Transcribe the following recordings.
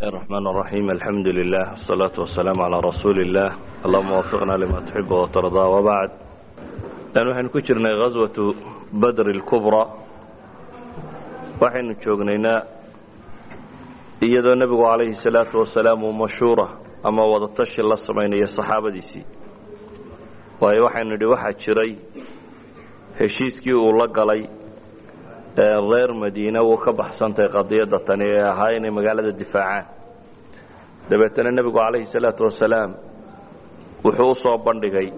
bismillahi raxmaan raxiim alxamdu lilah wsalaatu wasalaamu calaa rasuuli illaah allahuma wafiqna limaa tuxibu watardaa wabacd waxaynu ku jirnay haswatu badri اlkubraa waxaynu joognaynaa iyadoo nebigu calayhi salaatu wasalaam uu mashhuura ama wadatashi la samaynayo saxaabadiisii. Waayo waxaynu idhi waxaa jiray heshiiskii uu la galay reer madiina wuu ka baxsantay qadiyadda tani ee ahaa inay magaalada difaacaan. Dabeetana nebigu calayhi salaatu wasalaam wuxuu u bandhigay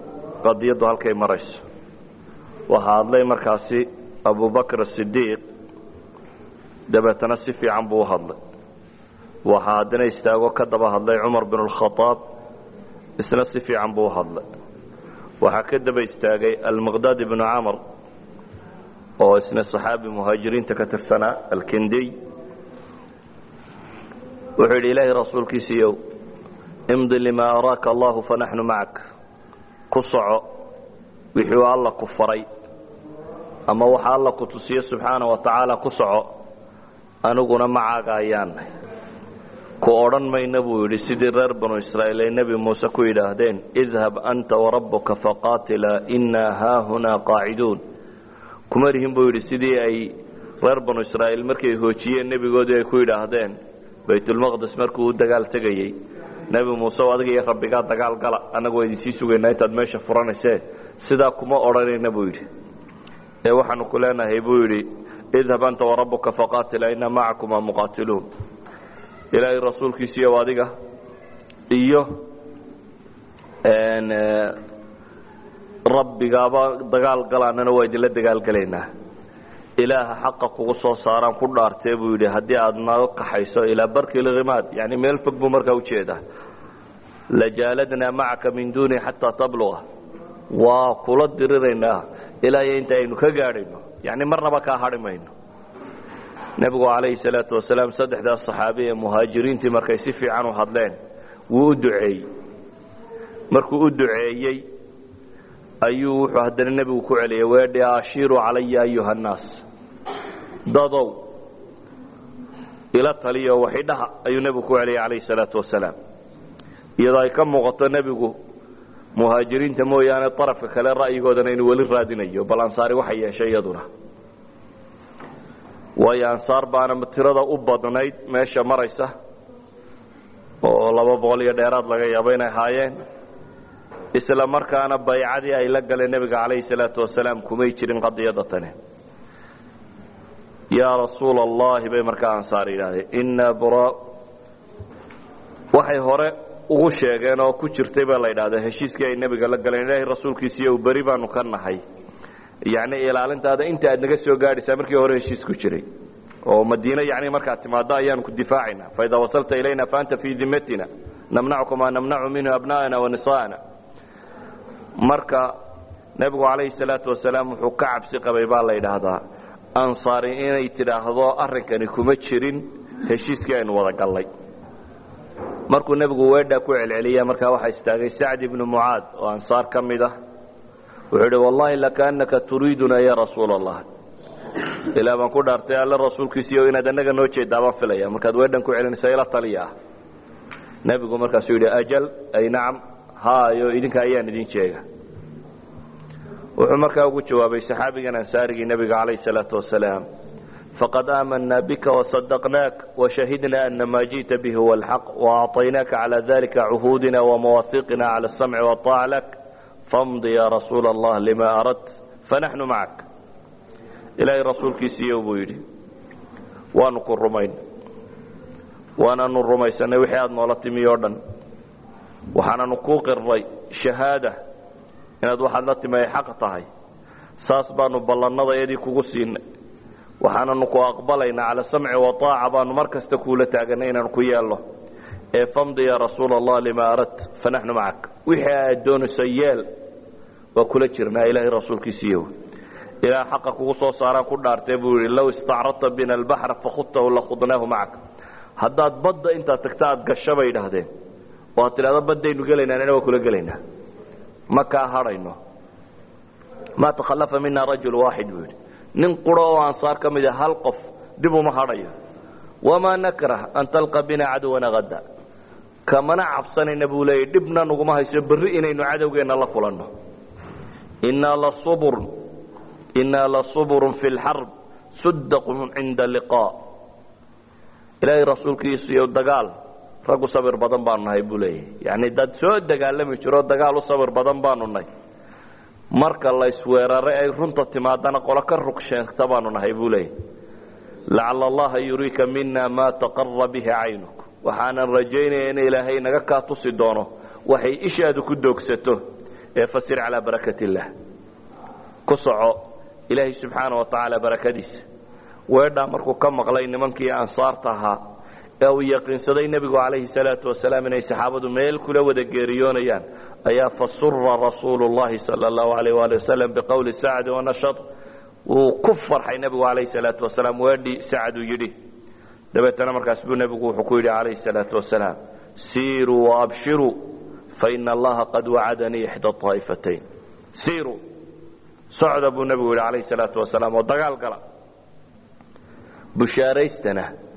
qadiyaddu halkay marayso. Waxaa hadlay markaasi abubakr asidiiq dabeetana si fiican buu u hadlay. Waxaa haddana istaago ka daba hadlay cumar bin اlkhaaab isna si fiican buu u hadlay. Waxaa ka daba istaagay almiqdaad ibnu camr oo isna saxaabi muhaajiriinta ka tirsanaa alkindiy wuxuu yidhi ilaahay rasuulkiisiiyow imdi limaa araaka allahu fanaxnu macak. Ku soco wixii uu alla ku faray ama waxa alla ku tusiyo subxaana wa tacaala ku soco aniguna macaaga ayaanay ku odhan mayna buu yidhi sidii reer banu israa'iil ay nebi muuse ku yidhaahdeen idhab anta warabbuka faqaatila innaa haahunaa qaaciduun kuma rihin buu yidhi sidii ay reer banu israa'iil markay hoojiyeen nebigoodii ay ku yidhaahdeen baytulmaqdes markuu u dagaal tegayey nebi muuse adiga iyo rabbigaa dagaal gala annagu waa idinsii sugaynaa intaad meesha furanaysee sidaa kuma odhanayna buu yidhi. Ee waxaanu ku leenahay buu yidhi idhab anta warabbuka faqaatila innaa macakumaa muqaatiluun. Ilaahay rasuulkiisiiyow adiga iyo rabbigaaba dagaal galaanana waa idinla dagaalgelaynaa ilaaha xaqa kugu soo saaraan ku dhaartee buu yidhi haddii aad naga kaxayso ilaa barki lhimaad yani meel fog buu markaa u jeedaa lajaaladnaa macaka min duuni xataa tabluga. Waa kula diriraynaa ilaa iyo inta aynu ka gaadhayno. Yani marnaba kaa hadhi mayno. Nebigu calayhi salaatu wasalaam saddexdaas saxaabi ee muhaajiriintii markay si fiican u hadleen wuu u duceeyey. Markuu u duceeyey ayuu wuxuu haddana nebigu ku celiyay weedhi ashiiruu calaya ayuha nnaas dadow ila taliyo waxidhaha ayuu nebigu ku celiyay calayhi salaatu wasalaam. Iyadoo ay ka muuqato nebigu muhaajiriinta mooyaane arafka kale ra'yigoodana inuu weli raadinayo bal ansaari waxay yeeshay iyaduna. Waayo ansaar baana tirada u badnayd meesha maraysa oo laba boqol iyo dheeraad laga yaabo inay haayeen isla markaana baycadii ay la galeen nebiga calayhi salaatu wasalaam kumay jirin qadiyadda tani. Yaa rasuula allahi bay markaa ansaar yidhaahdeen innaa bura waxay hore ugu sheegeen oo ku jirtay baa la yidhahdaa heshiiskii ay nebiga la galeen ilaahay rasuulkiisiiyo beri baanu ka nahay. Yacni ilaalintaada inta aad naga soo gaadhaysaa markii hore heshiis ku jiray. Oo madiine yani markaad timaado ayaanu ku difaacayna. Faidaa wasalta ilayna faanta fii dimatina namnacuka maa namnacu minhu abna'ana wa nisa'ana marka nebigu calayhi salaatu wasalaam wuxuu ka cabsi qabay baa la yidhaahdaa ansaari inay tidhaahdo arrinkani kuma jirin heshiiskii aynu wada gallay. Markuu nebigu weedhaa ku celceliya markaa waxaa istaagay sacd ibnu mucaad oo ansaar ka mid ah. Wuxuu idhi wallahi lakaannaka turiiduna ya rasuula allah ilaa baan ku dhaartay alle rasuulkiisiiyo inaad annaga noo jeedaa baan filaya markaad weedhan ku celinaysa ila taliya ah nebigu markaasuu yidhi ajal ay nacam haayo idinka ayaan idin jeega wuxuu markaa ugu jawaabay saxaabigan ansaarigii nebiga calayh salaatu wasalaam faqad aamanaa bika wasadaqnaak washahidna ana maa ji'ta bihi huwa alxaq waacطaynaaka cala dalika cuhuudina wamawaahiqina cala asamci waطaaca lak famdi ya rasuula allah lima aradt fanaxnu macak. Ilaahay rasuulkiisiiyo buu yidhi waanu ku rumayn waananu rumaysanay wixii aad noola timi oo dhan waxaananu kuu qirnay shahaada inaad waxaad la timi ay xaq tahay. Saas baanu ballannadayadii kugu siinay. Waxaananu ku aqbalaynaa cala samci waaaca baanu mar kasta kuula taaganay inaanu ku yeelno ee famdi ya rasuula allah lima aradt fanaxnu macak. Wixii aad doonayso yeel waa kula jirnaa ilaahay rasuulkiisiiyo ilaa xaqa kugu soo saaraan ku dhaartee buu yidhi low istacradta bina albaxra fakhudtahu lakhudnaahu macak. Haddaad badda intaad tagta aad gasho bay idhaahdeen oo aad tidhahdo baddaynu gelaynaa waa kula gelaynaa. Ma kaa hadhayno. Maa takhallafa mina rajul waaxid buu yidhi. Nin quro oo ansaar ka mid a hal qof dib uma hadhayo. Wamaa nakrah an talqa bina caduwana hada kamana cabsanayna buu leeyay dhibna naguma hayso berri inaynu cadowgeenna la kulanno. Innaa innaa lasuburun fi lxarb suddaqun cinda liqaa. Ilaahay rasuulkiisu iyo dagaal raggu sabir badan baanu nahay buu leeyahy yacni dad soo dagaalami jiro dagaal u sabir badan baanu nahay. Marka la isweeraray ay runta timaadana qolo ka rug sheegta baanu nahay buu leeyahy lacala allaha yuriika mina maa taqara bihi caynuk. Waxaanan rajaynaya in ilaahay naga kaa tusi doono waxay ishaadu ku doogsato ee fasir calaa barakat illah ku soco ilaahay subxaana wa tacaala barakadiisa. Weedhaa markuu ka maqlay nimankii ansaarta ahaa uu yaqiinsaday nebigu calayhi salaatu wasalaam inay saxaabadu meel kula wada geeriyoonayaan. Ayaa fasura rasuulu llahi sala allahu alayh waali wasalam biqowli sacdi wanashad wuu ku farxay nebigu calayhi salaatu wasalaam weedhii sacduu yidhi. Dabeetana markaas buu nebigu wuxuu ku yidhi calayhi salaatu wasalaam siiruu waabshiruu faina allaha qad wacadanii ixda aa'ifatayn siiruu. Socda buu nebigu yidhi calayhi salaatu wasalaam oo dagaal gala. Bushaaraystana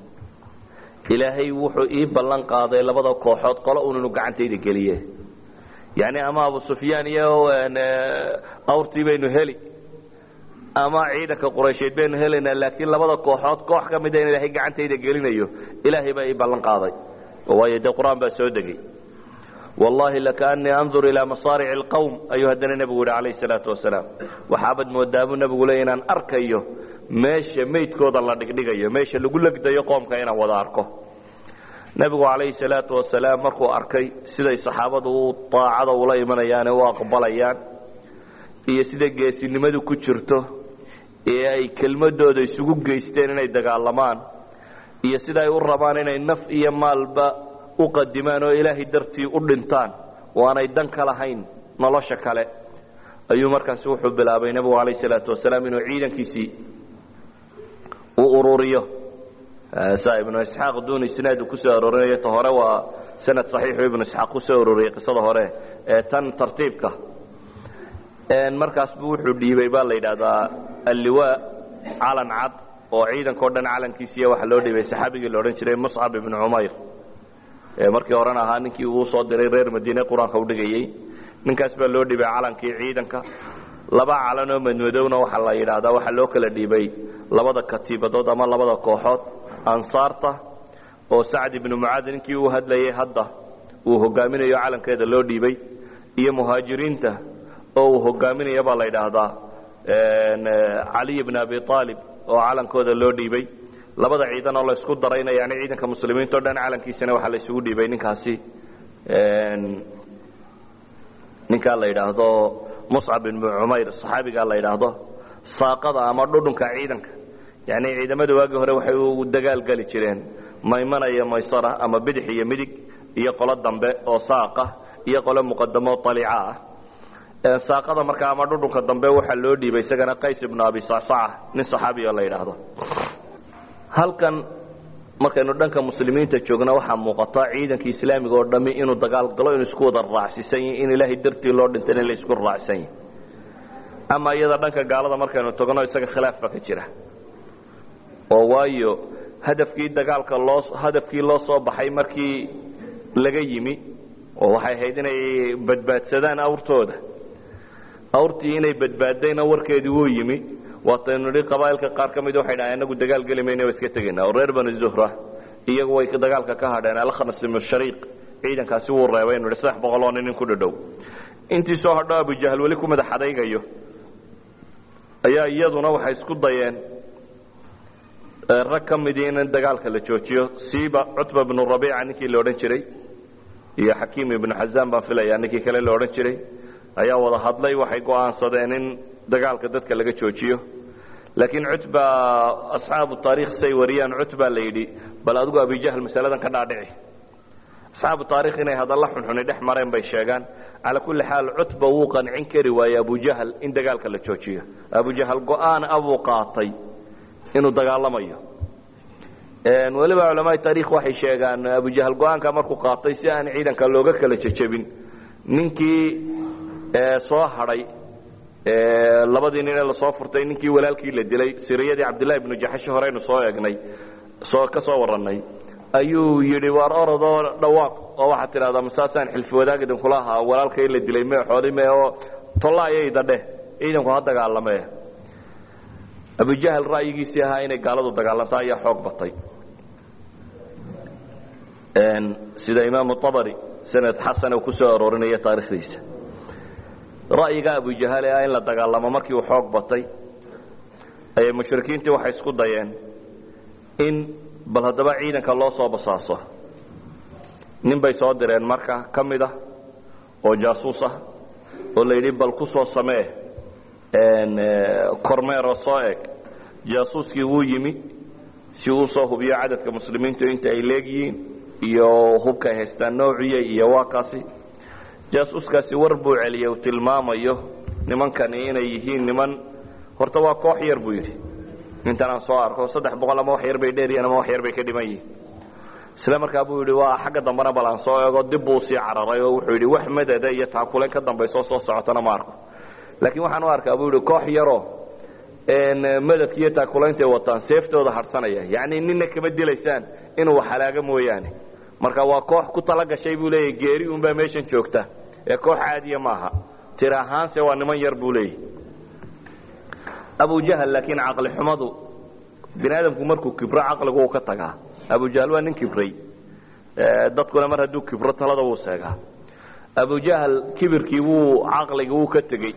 ilaahay wuxuu ii ballan qaaday labada kooxood qolo un inuu gacantayda geliye. Yacni ama abu sufyaan iyo awrtii baynu heli ama ciidanka quraysheed baynu helaynaa laakiin labada kooxood koox ka mida in ilaahay gacantayda gelinayo ilaahay baa ii ballan qaaday. Waayo dee qur'aan baa soo degay. Wallahi lakaanii andur ilaa masaarici alqowm ayuu haddana nebigu yidhi calayhi salaatu wasalaam. Waxaabad moodaabuu nebigu leey inaan arkayo meesha meydkooda la dhigdhigayo meesha lagu legdayo qoomka inaan wada arko. Nebigu calayhi salaatu wasalaam markuu arkay siday saxaabadu daacada ula imanayaane u aqbalayaan iyo sida geesinimadu ku jirto ee ay kelmadooda isugu geysteen inay dagaalamaan iyo sida ay u rabaan inay naf iyo maalba u qadimaan oo ilaahay dartii u dhintaan oo aanay dan ka lahayn nolosha kale. Ayuu markaasi wuxuu bilaabay nebigu calayhi salaatu wasalaam inuu ciidankiisii u ururiyo saa ibnu isxaaq duun isnaad uu ku soo aroorinayo ta hore waa sanad saxiixu ibnu isxaaq ku soo arooriyey qisada hore ee tan tartiibka. Markaas buu wuxuu dhiibay baa la yidhaahdaa alliwaa calan cad oo ciidankao dhan calankiisiiya waxaa loo dhiibay saxaabigii la odhan jiray muscab ibnu cumayr. Markii horena ahaa ninkii uu soo diray reer madiine qur'aanka u dhigayey ninkaas baa loo dhiibay calankii ciidanka. Laba calan oo madmadowna waxaa la yidhaahdaa waxaa loo kala dhiibay labada katiibadood ama labada kooxood ansaarta oo sacd ibnu mucaad ninkii uu hadlayay hadda uu hogaaminayo calankeeda loo dhiibay iyo muhaajiriinta oo uu hogaaminaya baa la yidhaahdaa caliy bn abi aalib oo calankooda loo dhiibay. Labada ciidan oo laysku darayna yani ciidanka muslimiinta o dhan calankiisana waxaa la isugu dhiibay ninkaasi ninkaa la yidhaahdo muscab ibnu cumayr saxaabigaa la yidhaahdo saaqada ama dhudhunka ciidanka yani ciidamada waagii hore waxay u dagaal geli jireen. Maymana iyo maysara ama bidix iyo midig iyo qolo dambe oo saaqa iyo qolo muqadamo aliica ah. Saaqada markaa ama dhudhunka dambe waxaa loo dhiibay isagana qays ibnu abi sacsaca nin saxaabiyo la yidhaahdo. Halkan markaynu dhanka muslimiinta joogna waxaa muuqata ciidankii islaamiga oo dhammi inuu dagaal galo inuu isku wada raacsiisan yahi in ilaahay dartii loo dhintay in la isku raacsan yahi ama iyada dhanka gaalada markaynu togno isaga khilaaf baa ka jira oo waayo hadafkii dagaalka loo hadafkii loo soo baxay markii laga yimi oo waxay ahayd inay badbaadsadaan awrtooda. Awrtii inay badbaadayna warkeedii wuu yimi. Waataynu nidhi qabaa'ilka qaar ka mida waxay dhahaan inagu dagaal geli mayna waa iska tegaynaa oo reer bani zuhra iyagu way dagaalka ka hadheen alkhanas ibnu shariiq ciidankaasi wuu reebay inu idhi saddex boqol oo nin in ku dhadhow. Intii soo hadho abujahal weli ku madax adaygayo ayaa iyaduna waxay isku dayeen rag ka midii in dagaalka la joojiyo siiba cutba bnu rabiica ninkii la odhan jiray iyo xakiim ibnu xazaan baan filayaa ninkii kale la odhan jiray ayaa wada hadlay waxay go'aansadeen in dagaalka dadka laga joojiyo. Laakiin cutba asxaabu taarikh say wariyaan cutba la yidhi bal adigu abijahl masaladan ka dhaadhici. Asxaabu taarikh inay hadalla xunxuni dhex mareen bay sheegaan calaa kulli xaal cutba wuu qancin kari waayey abujahl in dagaalka la joojiyo. Abujahl go'aan abuu qaatay inuu dagaalamayo. Weliba culamaai taarikh waxay sheegaan abujahl go'aanka markuu qaatay si aan ciidanka looga kala jejebin ninkii soo hadhay labadii nin ee la soo furtay ninkii walaalkii la dilay siriyadii cabdillahi ibnu jaxashi horeynu soo eegnay soo ka soo warannay ayuu yidhi waar orodoo dhawaaq oo waxaad tidhahdaa masaasaan xilfi wadaag idinkula ahaa walaalka in la dilay mee xooli mee oo tollaayayda dheh ciidanku ha dagaalamee abujahal ra'yigiisii ahaa inay gaaladu dagaalanto ayaa xoog batay. Sida imaamu abari sanad xasan uu ku soo aroorinaya taarikhdiisa ra'yiga abujahal ee ah in la dagaalamo markii uu xoog batay ayay mushrikiintii waxay isku dayeen in bal haddaba ciidanka loo soo basaaso. Nin bay soo direen marka ka mid ah oo jaasuus ah oo la yidhi bal ku soo samee kormeeroo soo eg jaasuuskii wuu yimi. Si uu soo hubiyo cadadka muslimiintu inta ay leegyihiin iyo hubka ay haystaan noociya iyo waa kaasi jaasuuskaasi war buu celiyey uu tilmaamayo nimankani inay yihiin niman. Horta waa koox yar buu yidhi. Intan aan soo arko saddex boqol ama wax yar bay dheeryihiin ama wax yar bay ka dhiman yihiin. Isla markaa buu yidhi waa xagga dambena bal aan soo eego dib buu sii cararay oo wuxuu yidhi wax madada iyo taakuleen ka dambaysoo soo socotana ma arko laakiin waxaan u arkaa buu yidhi koox yaroo madadka iyo taakulayntaay wataan seeftooda harsanaya yacni nina kama dilaysaan inuu halaaga mooyaane. Marka waa koox ku tala gashay buu leeyahy geeri unbaa meeshan joogta. Ee koox caadiya maaha tir ahaanse waa niman yar buu leeyahy abujahal laakiin caqli xumadu bini aadamku markuu kibro caqligu uu ka tagaa. Abujahal waa nin kibray. Dadkuna mar hadduu kibro talada wuu seegaa. Abujahal kibirkii wuu caqligii wuu ka tegey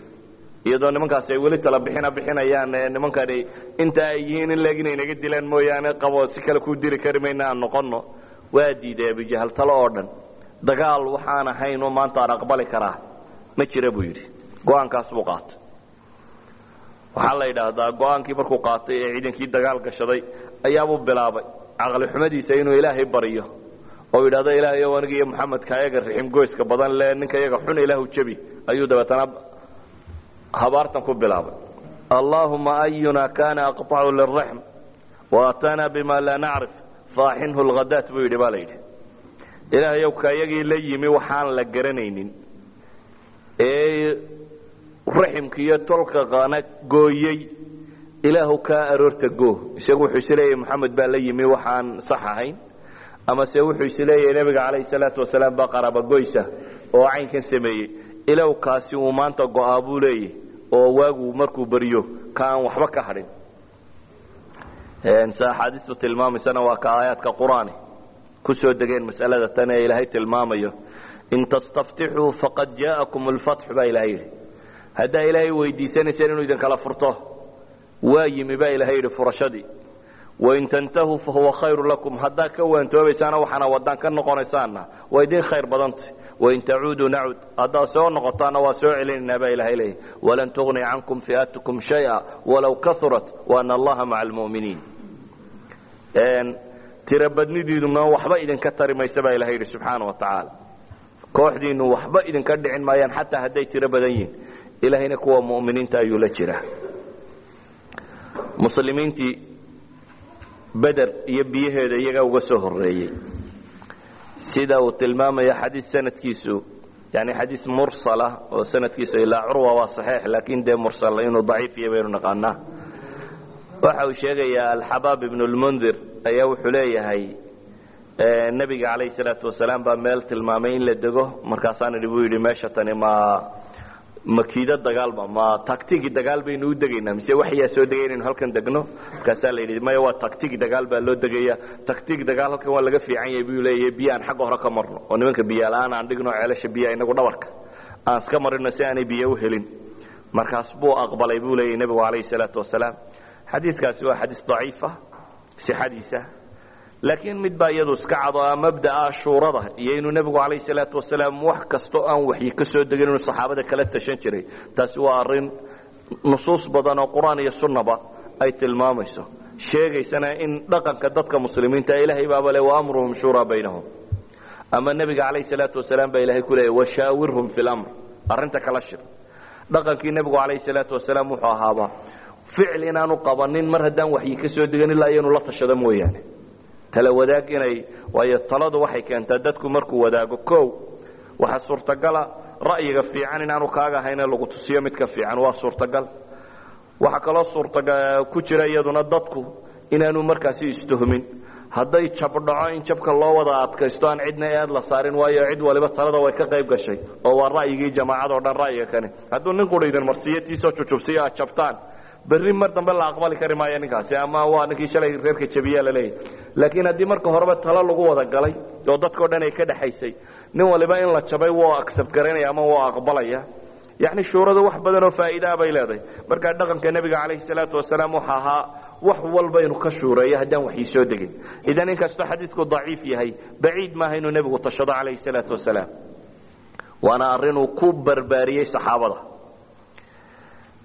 iyadoo nimankaasi ay weli tala bixina bixinayaan nimankani inta ay yihiin in leeg inay naga mooyaane qabo si kale ku diri kari mayna aan noqonno. Waa diiday abujahal talo oo dhan. Dagaal waxaan ahayn oo maanta aan aqbali karaa. Ma jira buu yidhi. Go'aankaas buu qaatay. Waxaa la yidhaahdaa go'aankii markuu qaatay ee ciidankii dagaal gashaday ayaabuu bilaabay. Caqli xumadiisa inuu ilaahay baryo oo yidhahdo ilaahay ow aniga iyo maxamedka ayaga rixim goyska badan le ninka iyaga xun ilaahu jabi. Ayuu dabeetana habaartan ku bilaabay. Allaahuma ayuna kana aqطacu liraxm waatana bima laa nacrif faaxinhu lhadaat buu yidhi baa la yidhi. Ilaahayow ka iyagii la yimi waxaan la garanaynin. Ee raximka iyo tolka qana gooyey ilaahu kaa aroorta goo isagu wuxuu is leeyahay moxamed baa la yimi waxaan sax ahayn. Ama se wuxuu is leeyahay nebiga calayhi salaatu wasalaam baa qaraabagoysa oo caynkan sameeyey ilow kaasi uu maanta go'aa buu leeyahy oo waagu markuu baryo ka waxba ka hadhin. Axaadiistu tilmaamaysana waa ka aayaadka qur'aani. Ku degeen mas'alada tan ee ilaahay tilmaamayo. In tastaftixuu faqad jaa'akum alfatxu baa ilahay yidhi. Haddaa ilaahay weydiisanayseen inuu idinkala furto waa yimi baa ilahay yidhi furashadii. Wain tantahuu fahuwa khayru lakum. Haddaa ka waantoobaysaana waxaana wadaan ka noqonaysaanna waa idin khayr badantay wain tacuuduu nacud. Haddaa soo noqotaana waa soo celinaynaa baa ilahay leeyahy walan tugni cankum fi'atukum shaya walow kaurat waana allaha maca almu'miniin tirabadnidiiduna waxba idinka tari maysa baa ilahay yidhi subxaana wa tacaala kooxdiinnu waxba idinka dhicin maayaan xataa hadday tiro badan yihiin ilahayna kuwa mu'miniinta ayuu la jiraa. Muslimiintii beder iyo biyaheeda iyagaa uga soo horeeyey sida uu tilmaamaya xadiis sanadkiisu yani xadiis mursala oo sanadkiisu ilaa curwa waa saxiix laakiin dee mursal inuu daciif yahay baynu naqaanaa. Waxa uu sheegayaa alxabaab ibnu lmundir ayaa wuxuu leeyahay nebiga calayhi salaatu wasalaam baa meel tilmaamay in la dego markaasaan idhi buu yidhi meesha tani ma makiido dagaalba ma tactigi dagaal baynu u degaynaa mise waxyaa soo degay inaynu halkan degno? Markaasaa la yidhi maya waa tactig dagaal baa loo degaya tactig dagaal halkan waa laga fiican yahay buu leeyahay biyo aan xagga hore ka marno. Oo nimanka biyola-aan aan dhigno ceelasha biyaha inagu dhabarka. Aan iska marino si aanay biyo u helin. Markaas buu aqbalay buu leeyahay nebigu calayhi salaatu wasalaam. Xadiiskaasi waa xadiis daciifa sixadiisa laakiin mid baa iyadu iska cado mabda'a shuurada iyo inuu nebigu calayhi salaatu wasalaam wax kastoo aan waxyi ka degin inuu saxaabada kala tashan jiray. Taasi waa arrin nusuus badan oo qur'aan iyo sunnaba ay tilmaamayso. Sheegaysana in dhaqanka dadka muslimiinta ilaahay baaba le waamruhum shuuraa baynahum. Ama nebiga calayhi salaatu wasalaam baa ilahay ku leeyay washaawirhum fi lamr arrinta kala shir. Dhaqankii nebigu calayhi salaatu wasalaam wuxuu ahaaba ficil inaanu qabanin mar haddaan waxyi ka soo ilaa iyanu la tashado mooyaane tala wadaag inay waayo taladu waxay keentaa dadku markuu wadaago kow waxaa suurtagala ra'yiga fiican inaanu kaaga ahaynee lagu tusiyo midka fiican waa suurtagal. Waxaa kaloo suurtaga ku jira iyaduna dadku inaanu markaasi istuhmin. Hadday jab dhaco in jabka loo wada adkaysto aan cidna eed la saarin waayo cid waliba talada way ka qayb gashay oo waa ra'yigii jamaacadoo dhan ra'yiga kani. Hadduu nin qura idin marsiyatiisoo jujubsiyo aad jabtaan berri mar dambe la aqbali kari maayo ninkaasi ama waa ninkii shalay reerka jabiyaa la leeyahy laakiin haddii marka horeba talo lagu wada galay oo dadkao dhan ay ka dhexaysay nin waliba in la jabay wuu accept garaynaya ama wuu aqbalaya. Yacni shuuradu wax badan oo faa'iidaa bay leedahay. Markaa dhaqanka nebiga calayhi salaatu wasalaam waxa ahaa wax walba inuu ka shuureeyo haddaan waxii soo degin. Idan inkastoo xadiidku daciif yahay baciid maaha inuu nebigu tashado calayhi salaatu wasalaam. Waana arrinuu ku barbaariyey saxaabada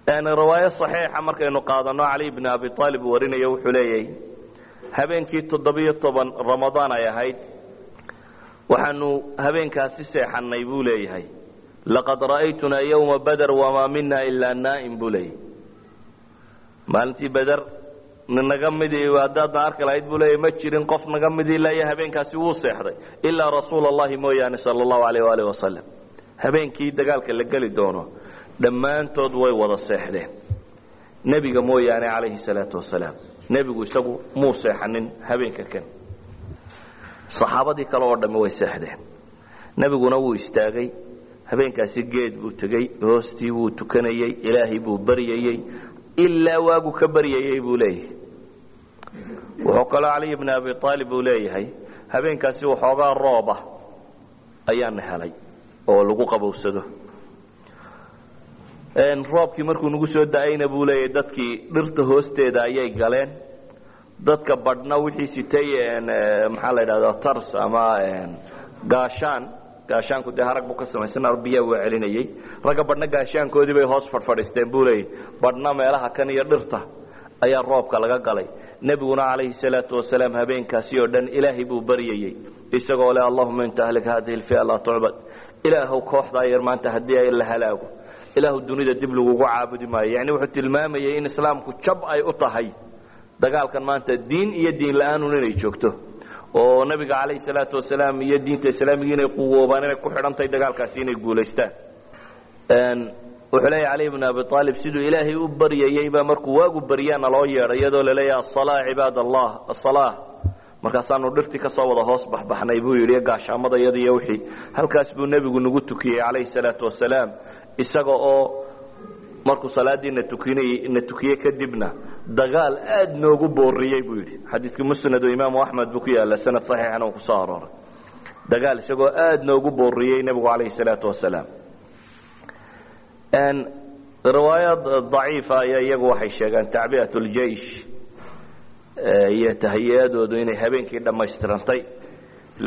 riwaayo saxiixa markaynu qaadano cali bni abi aalib warinayo wuxuu leeyahay habeenkii toddobiyo toban ramadaan ay ahayd waxaanu habeenkaasi seexannay buu leeyahay. Laqad ra'aytunaa yowma bader wamaa mina ilaa naa'im buu leeyahay. Maalintii beder naga midii haddaadna arki lahayd buu leeyahy ma jirin qof naga midii iyo habeenkaasi wuu seexday. Ilaa rasuula allahi mooyaane sala allahu alayh waalih wasalam habeenkii dagaalka la geli doono dhammaantood way wada seexdeen. Nebiga mooyaane calayhi salaatu wasalaam. Nebigu isagu muu seexanin habeenka kan. Saxaabadii kale oo dhammi way seexdeen. Nebiguna wuu istaagay. Habeenkaasi geed buu tegey hoostii wuu tukanayey ilaahay buu baryayey ilaa waagu ka baryayey buu leeyahay. Wuxuu kaloo caliy bni abi aalib uu leeyahay habeenkaasi waxoogaa rooba ayaana helay oo lagu qabowsado roobkii markuu nagu soo da'ayna buu leeyahay dadkii dhirta hoosteeda ayay galeen. Dadka badhna wixii sitay maxaa la dhahda tars ama gaashaan. Gaashaanku dee harag buu ka samaysan biyaa waa celinayey ragga badhna gaashaankoodii bay hoos fadhfadhiisteen buu leeyahy badhna meelaha kan iyo dhirta ayaa roobka laga galay. Nebiguna calayhi salaatu wasalaam habeenkaasi oo dhan ilaahay buu baryayey isagoo leh allahuma inta ahlik hadihi lfia laa tucbad ilaahow kooxdaa yar maanta haddii ay la halaago ilaahu dunida dib lagugu caabudi maayo. Yani wuxuu tilmaamayay in islaamku jab ay u tahay. Dagaalkan maanta diin iyo diin la'aanun inay joogto. Oo nabiga calayhi salaatu wasalaam iyo diinta islaamiga inay quwoobaan inay ku xidhantahay dagaalkaasi inay guulaystaan. Wuxuu leeyahy cali bn abi aalib siduu ilaahay u baryayey baa markuu waagu baryaana loo yeedhay iyadoo la leeyahay asalaa cibaad allah asalaa markaasaanu dhirtii ka wada hoos baxbaxnay buu yidhi gaashaamada iyada wixii. Halkaas buu nebigu nagu tukiyey calayhi salaatu wasalaam isaga oo markuu salaadii na tukiyey kadibna dagaal aad noogu booriyey buu yidhi. Xadiidkii musnad oo imaamu axmed buu ku yaalla sanad saxiixana uu ku soo arooray. Dagaal isagoo aad noogu booriyey nebigu calayhi salaatu wasalaam. Riwaayad daciifa ayaa iyagu waxay sheegaan tacbiyat ljeish iyo tahiyadoodu inay habeenkii dhammaystirantay.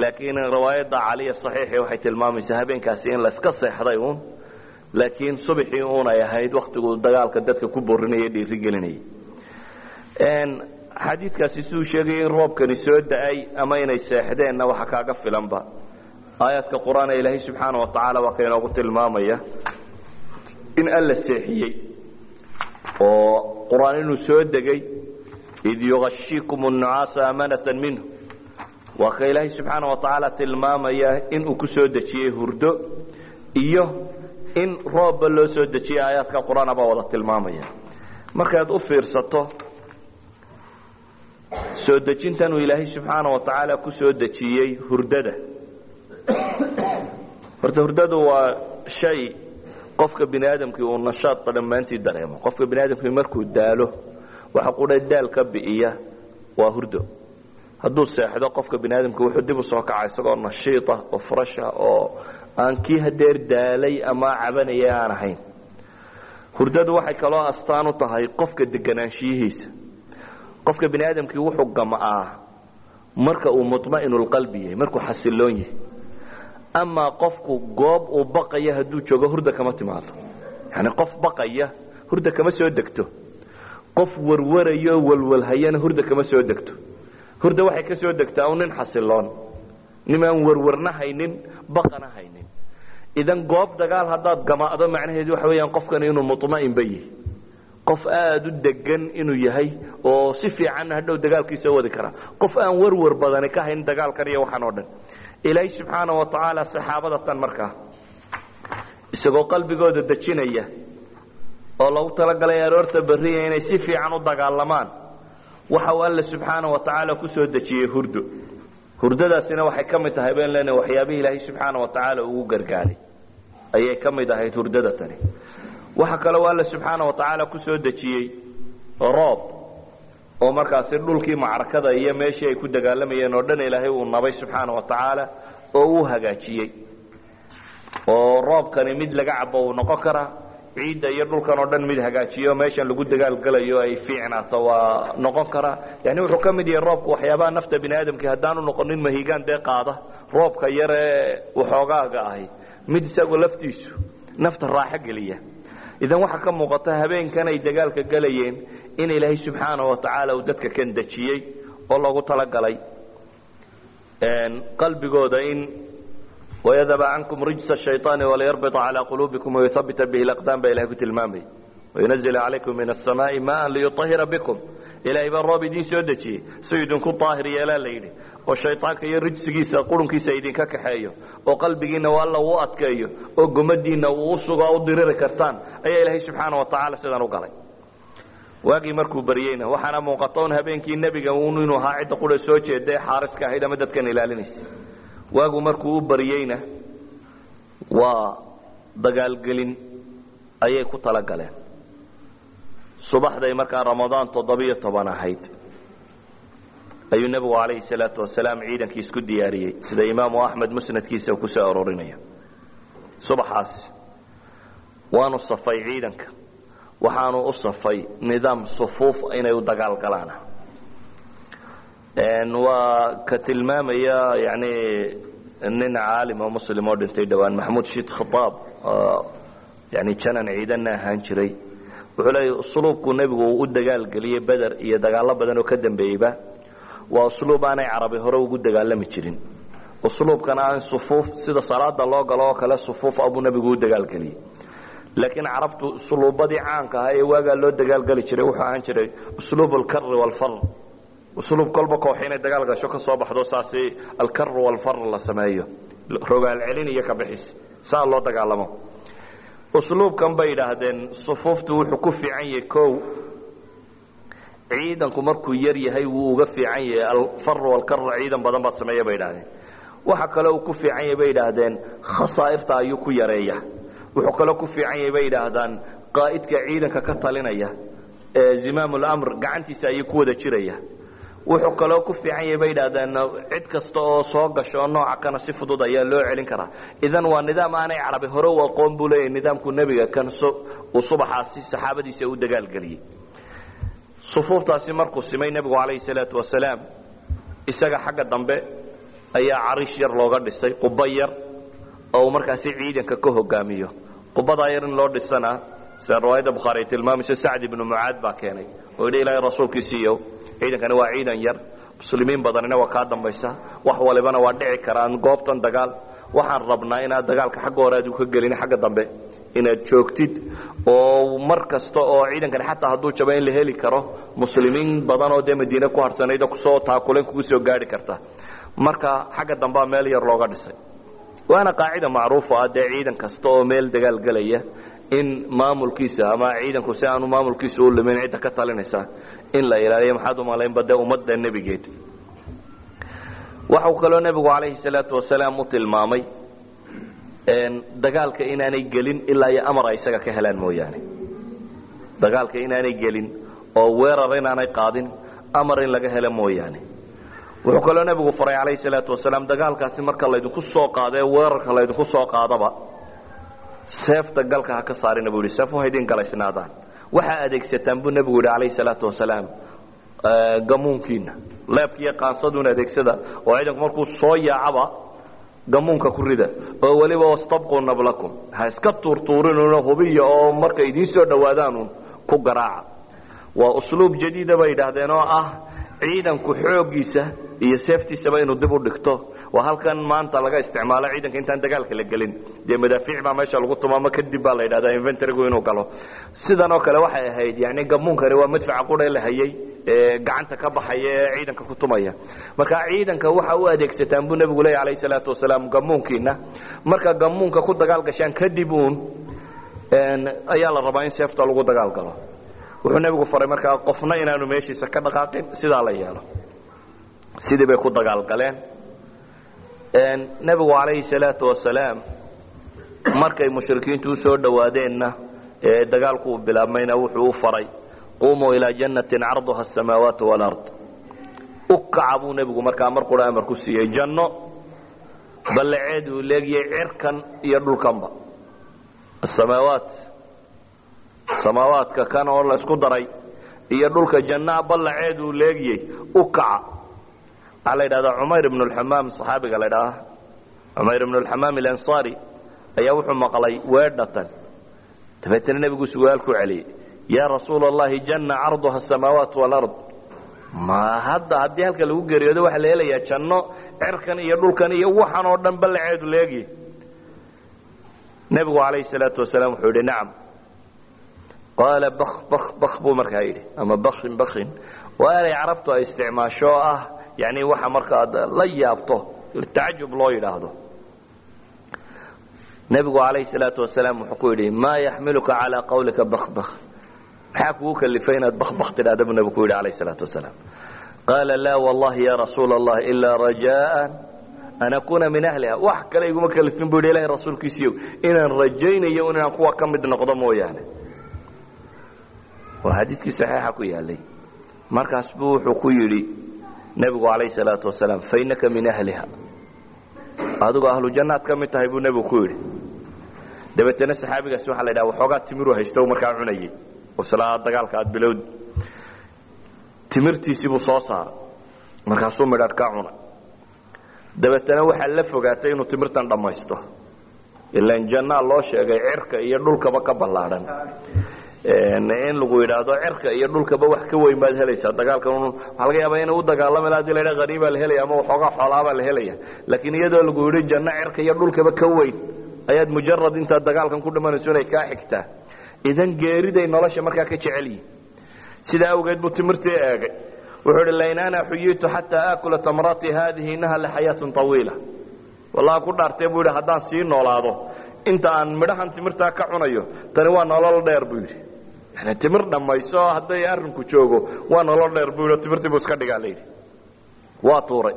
Laakiin riwaayadda caliya saxiixi waxay tilmaamaysaa habeenkaasi in layska seexday uun laakiin subaxii uunay ahayd waktiguu dagaalka dadka ku borinaya dhiirigelinayay. Xadiidkaasi siduu sheegaya in roobkani soo da'ay ama inay seexdeenna waxa kaaga filanba. Aayaadka qur'aan ee ilaahay subxaana wa tacaala waa ka inoogu tilmaamaya in alla seexiyey oo qur'aan inuu soo degay id yugashiikum nucaasa amanata minhu. Waa ka ilaahay subxaana wa tacaala tilmaamaya inuu ku soo dejiyey hurdo iyo in roobba loo soo dejiyay aayaadka qur'aan baa wada tilmaamaya. Markaad u fiirsato soo dejintan uu ilaahay subxaana wa tacaala ku soo dejiyey hurdada. Horta hurdadu waa shay qofka bini aadamkii uu nashaadba dhammaantii dareemo. Qofka bini aadamkii markuu daalo waxa qudha daal ka bi'iya waa hurdo. Hadduu seexdo qofka bini aadamki wuxuu dib u soo kaca isagoo nashiita oo furasha oo aan kii hadeer daalay ama cabanaya aan ahayn. Hurdadu waxay kaloo astaan u tahay qofka deganaanshiyihiisa. Qofka bini aadamkii wuxuu gam'aa marka uu muطma'inulqalbi yahay markuu xasiloon yahay. Amaa qofku goob uu baqaya hadduu joogo hurda kama timaado. Yani qof baqaya hurda kama soo degto. Qof warwarayo walwalhayana hurda kama soo degto. Hurda waxay ka soo degtaa un nin xasiloon nimaan warwarna haynin baqana haynin idan goob dagaal haddaad gama'do macnaheedu waxa weeyaan qofkan inuu muطma'inba yahay qof aada u degan inuu yahay oo si fiicanna hadhow dagaalkiisa wadi karaa qof aan warwar badani ka hayn dagaalkan iyo waxaan oo dhan. Ilaahay subxaana wa tacaala saxaabada tan markaa isagoo qalbigooda dejinaya oo lagu talagalay aroorta berriya inay si fiican u dagaalamaan waxa uu alla subxaana wa tacaala ku dejiyey hurdo. Hurdadaasina waxay ka mid tahay baan leenahay waxyaabihii ilaahay subxaana wa tacaala ugu gargaaray ayay ka mid ahayd hurdada tani. Waxa kale uu alla subxaana wa tacaala ku soo dejiyey roob oo markaasi dhulkii macrakada iyo meeshii ay ku dagaalamayeen oo dhan ilaahay uu nabay subxaana wa tacaala oo uu hagaajiyey. Oo roobkani mid laga cabo uu noqon karaa ciidda iyo dhulkan oo dhan mid hagaajiyo meeshan lagu dagaalgalayo ay fiicnaato waa noqon karaa yani wuxuu ka mid yahay roobku waxyaabaha nafta bini aadamkii haddaanu noqonin mahigaan dee qaada. Roobka yaree waxoogaaga ahi mid isagoo laftiisu nafta raaxo geliya. Idan waxaa ka muuqata habeenkan ay dagaalka galayeen in ilaahay subxaana wa tacaala uu dadka kan dejiyey oo loogu talagalay. Qalbigooda in wayadaba cankum rijsa shayطaani waliyarbita calaa quluubikum wayuhabita bihi laqdaam baa ilahay ku tilmaamaya wayunazila calaykum min asamaai maan liyuahira bikum. Ilaahay baa roob idiin soo dejiyey. Si idinku daahir yeelaa la yidhi oo shayطaanka iyo rijsigiisa qurunkiisa idinka kaxeeyo oo qalbigiina alla uu adkeeyo oo gomadiina uu usugo u diriri kartaan ayaa ilaahay subxaana wa tacaala sidan u galay. Waagii markuu baryeyna waxaana muuqata un habeenkii nebiga un inuu ahaa cidda qura soo jeeda ee xaariska ahayd ama dadkan ilaalinaysa. Waagu markuu u baryeyna waa dagaalgelin ayay ku talagaleen subaxday markaa ramadaan toddobiyo toban ahayd ayuu nebigu calayhi salaatu wasalaam ciidankii isku diyaariyey sida imaamu axmed musnadkiisa ku soo arorinaya subaxaas waanu safay ciidanka. Waxaanu u safay nidaam sufuuf inay u dagaal galaan waa ka tilmaamaya yani nin caalim oo muslim oo dhintay dhowaan maxamuud shid khitaab yani janan ciidanna ahaan jiray. Wuxuu leeya usluubku nebigu uu u dagaalgeliyey beder iyo dagaalo badan oo ka dambeeyeyba waa usluub aanay carabi hore ugu dagaalami jirin. Usluubkana aan sufuuf sida salaada loo galo oo kale sufuuf abuu nebigu u dagaalgeliyey. Laakiin carabtu usluubadii caanka ahaa ee waagaa loo dagaalgeli jiray wuxuu ahaan jiray usluub alkari walfar usluub kolba koox inay dagaal gasho ka soo baxdo saasi alkar walfar la sameeyo. Rogaal celin iyo kabixis saa loo dagaalamo. Usluubkan bay idhaahdeen sufuuftu wuxuu ku fiican yahay kow ciidanku markuu yar yahay wuu uga fiican yahay. Alfar walkar ciidan badan baa sameeya bay idhahdeen waxa kale uu ku fiican yahay bay idhaahdeen khasaa'irta ayuu ku yareeya. Wuxuu kaloo ku fiican yahay bay idhaahdaan qaa'idka ciidanka ka talinaya ee zimaam lamr gacantiisa ayuu ku wada jiraya. Wuxuu kaloo ku fiican yahay bay idhaahdeen cid kasta oo soo gasho oo nooca kana si fudud ayaa loo celin karaa. Idan waa nidaam aanay carabi hore u aqoon buu leeyahay nidaamku nebiga kan uu subaxaasi saxaabadiisa u dagaalgeliyey sufuuftaasi markuu simay nebigu calayhi salaatu wasalaam isaga xagga dambe ayaa cariish yar looga dhisay quba yar oo uu markaasi ciidanka ka hogaamiyo. Qubadaa yar in loo dhisana sida riwaayadda bukhaari ay tilmaamayso sacd ibnu mucaad baa keenay oo yidhi ilaahay rasuulkiisiiyo ciidankani waa ciidan yar muslimiin badanina waa kaa dambaysa wax walibana waa dhici karaan goobtan dagaal waxaan rabnaa inaad dagaalka xagga hore aad u ka gelin xagga dambe inaad joogtid oo mar kasta oo ciidankani xataa hadduu jabo in la heli karo muslimiin badan oo dee madiine ku harsanayd oo ku soo taakulen kugu soo gaari karta. Marka xagga dambea meel yar looga dhisay. Waana qaacida macruufa ah dee ciidan kasta oo meel dagaal gelaya in maamulkiisa ama ciidanku si aanu maamulkiisa u lumin cidda ka talinaysa in la ilaaliyo. Maxaad umalaynba dee ummadda nebigeed? Waxau kaloo nebigu calayhi salaatu wasalaam u tilmaamay dagaalka inaanay gelin ilaa iyo amar ay isaga ka helaan mooyaane. Dagaalka inaanay gelin oo weerar inaanay qaadin amar in laga helo mooyaane. Wuxuu kaloo nebigu faray calayhi salaatu wasalaam dagaalkaasi marka laydinku soo qaado ee weerarka laydinku soo qaadaba seefta galka ha ka saarina buu yidhi. Seefu haydin galaysnaadaan. Waxaa adeegsataan buu nebigu yidhi calayhi salaatu wasalaam gamuunkiina leebkiiyo qaansaduun adeegsada oo ciidanku markuu soo yaacaba gamuunka ku rida oo weliba wastabquu nablakum. Ha iska tuurtuurinuna hubiya oo markay idiin soo dhowaadaanuun ku garaaca. Waa usluub jadiida bay yidhaahdeen oo ah ciidanku xooggiisa iyo seeftiisaba inuu dib u dhigto. Waa halkan maanta laga isticmaalo ciidanka intaan dagaalka la gelin. Dee madaafiic baa meesha lagu tumaamo kadib baa la yidhahdaa inventorygu inuu galo. Sidan oo kale waxay ahayd yani gamuunkani waa madfaca qura la hayay gacanta ka baxaya ee ciidanka ku tumaya. Marka ciidanka waxa u adeegsataan buu nebigu leeya alayh salaatu wasalaam gamuunkiina marka gamuunka ku dagaal gashaan kadib uun ayaa la rabaa in seefta lagu dagaal galo. Wuxuu nebigu faray markaa qofna inaanu meeshiisa ka dhaqaaqin sidaa la yeelo. Sidii bay ku dagaalgaleen nebigu calayhi salaatu wasalaam markay mushrikiintu u soo dhowaadeenna ee dagaalku uu bilaabmayna wuxuu u faray qumuu ilaa jannatin carduha asamaawaat walard. U kaca buu nebigu markaa mar qura amar ku siiyey janno ballaceed uu leegiyey cirkan iyo dhulkanba. Asamaawaat samaawaadka kan oo la isku daray iyo dhulka jannaa ballaceed uu leegiyey u kaca waxaa la yidhahdaa cumayr ibnu lxamaam saxaabiga la ydhahaa cumayr ibnu lxamaam alansaari ayaa wuxuu maqlay weedhatan. Dabeetana nebigu sugaal ku celiyey yaa rasuula allahi janna carduha asamaawaat walard ma hadda haddii halka lagu geeriyoodo waxaa la helayaa janno cerkan iyo dhulkan iyo waxan oo dhan ballaceedu leegiyey nebigu calayhi salaatu wasalaam wuxuu yidhi nacam. Qaala bak bak bak buu markaa yidhi ama bakin bakin waa carabtu ay isticmaasho ah yani waxa markaad la yaabto tacajub loo yidhaahdo. Nebigu calayhi salaatu wasalaam wuxuu ku yidhi maa yaxmiluka calaa qawlika bak bak maxaa kugu kalifay inaad bak bak tidhahda buu nebigu ku yidhi calayhi salaatu wasalaam. Qaala laa wallahi ya rasuula allah ilaa rajaan an akuuna min ahliha. Wax kale iguma kalifin buu yidhi ilahay rasuulkiisiiyow inaan rajaynayo inaan kuwa ka mid noqdo mooyaane. Waa xadiiskii saxiixa ku yaalay. Markaas buu wuxuu ku yidhi nebigu calayhi salaatu wasalaam fainaka min ahliha. Adigu ahlu jannaad ka mid tahay buu nebigu ku yidhi. Dabeetana saxaabigaasi waxaa la yidhaha waxoogaa timiru haysto markaa cunayay islaa dagaalka aad bilowd. Timirtiisii buu soo saaray. Markaasuu midhaadh ka cunay. Dabeetana waxaa la fogaatay inuu timirtan dhammaysto. Ilaan jannaa loo sheegay cirka iyo dhulkaba ka ballaadhan. In lagu yidhaahdo cirka iyo dhulkaba wax ka weyn baad helaysaa. Dagaalkan waxaa laga yaabaa inay u dagaalami laha haddii la yidhaha haniibaa la helaya ama waxoogaa xoolaabaa la helaya. Laakiin iyadoo lagu yidhi janno cirka iyo dhulkaba ka weyn ayaad mujarad intaad dagaalkan ku dhimanayso inay kaa xigtaa idan geeriday nolosha markaa ka jecel yihiin sidaa awgeed buu timirtii eegay. Wuxuu idhi lain ana xuyitu xataa aakula tamraati haadihi inaha laxayaatun awiila wallahi ku dhaartee buu yidhi haddaan sii noolaado inta aan midhahan timirtaa ka cunayo tani waa nolol dheer buu yidhi. Yani timir dhammayso hadday arrinku joogo waa nolol dheer buu yidhi timirtii buu iska dhigaa layidhi waa tuuray.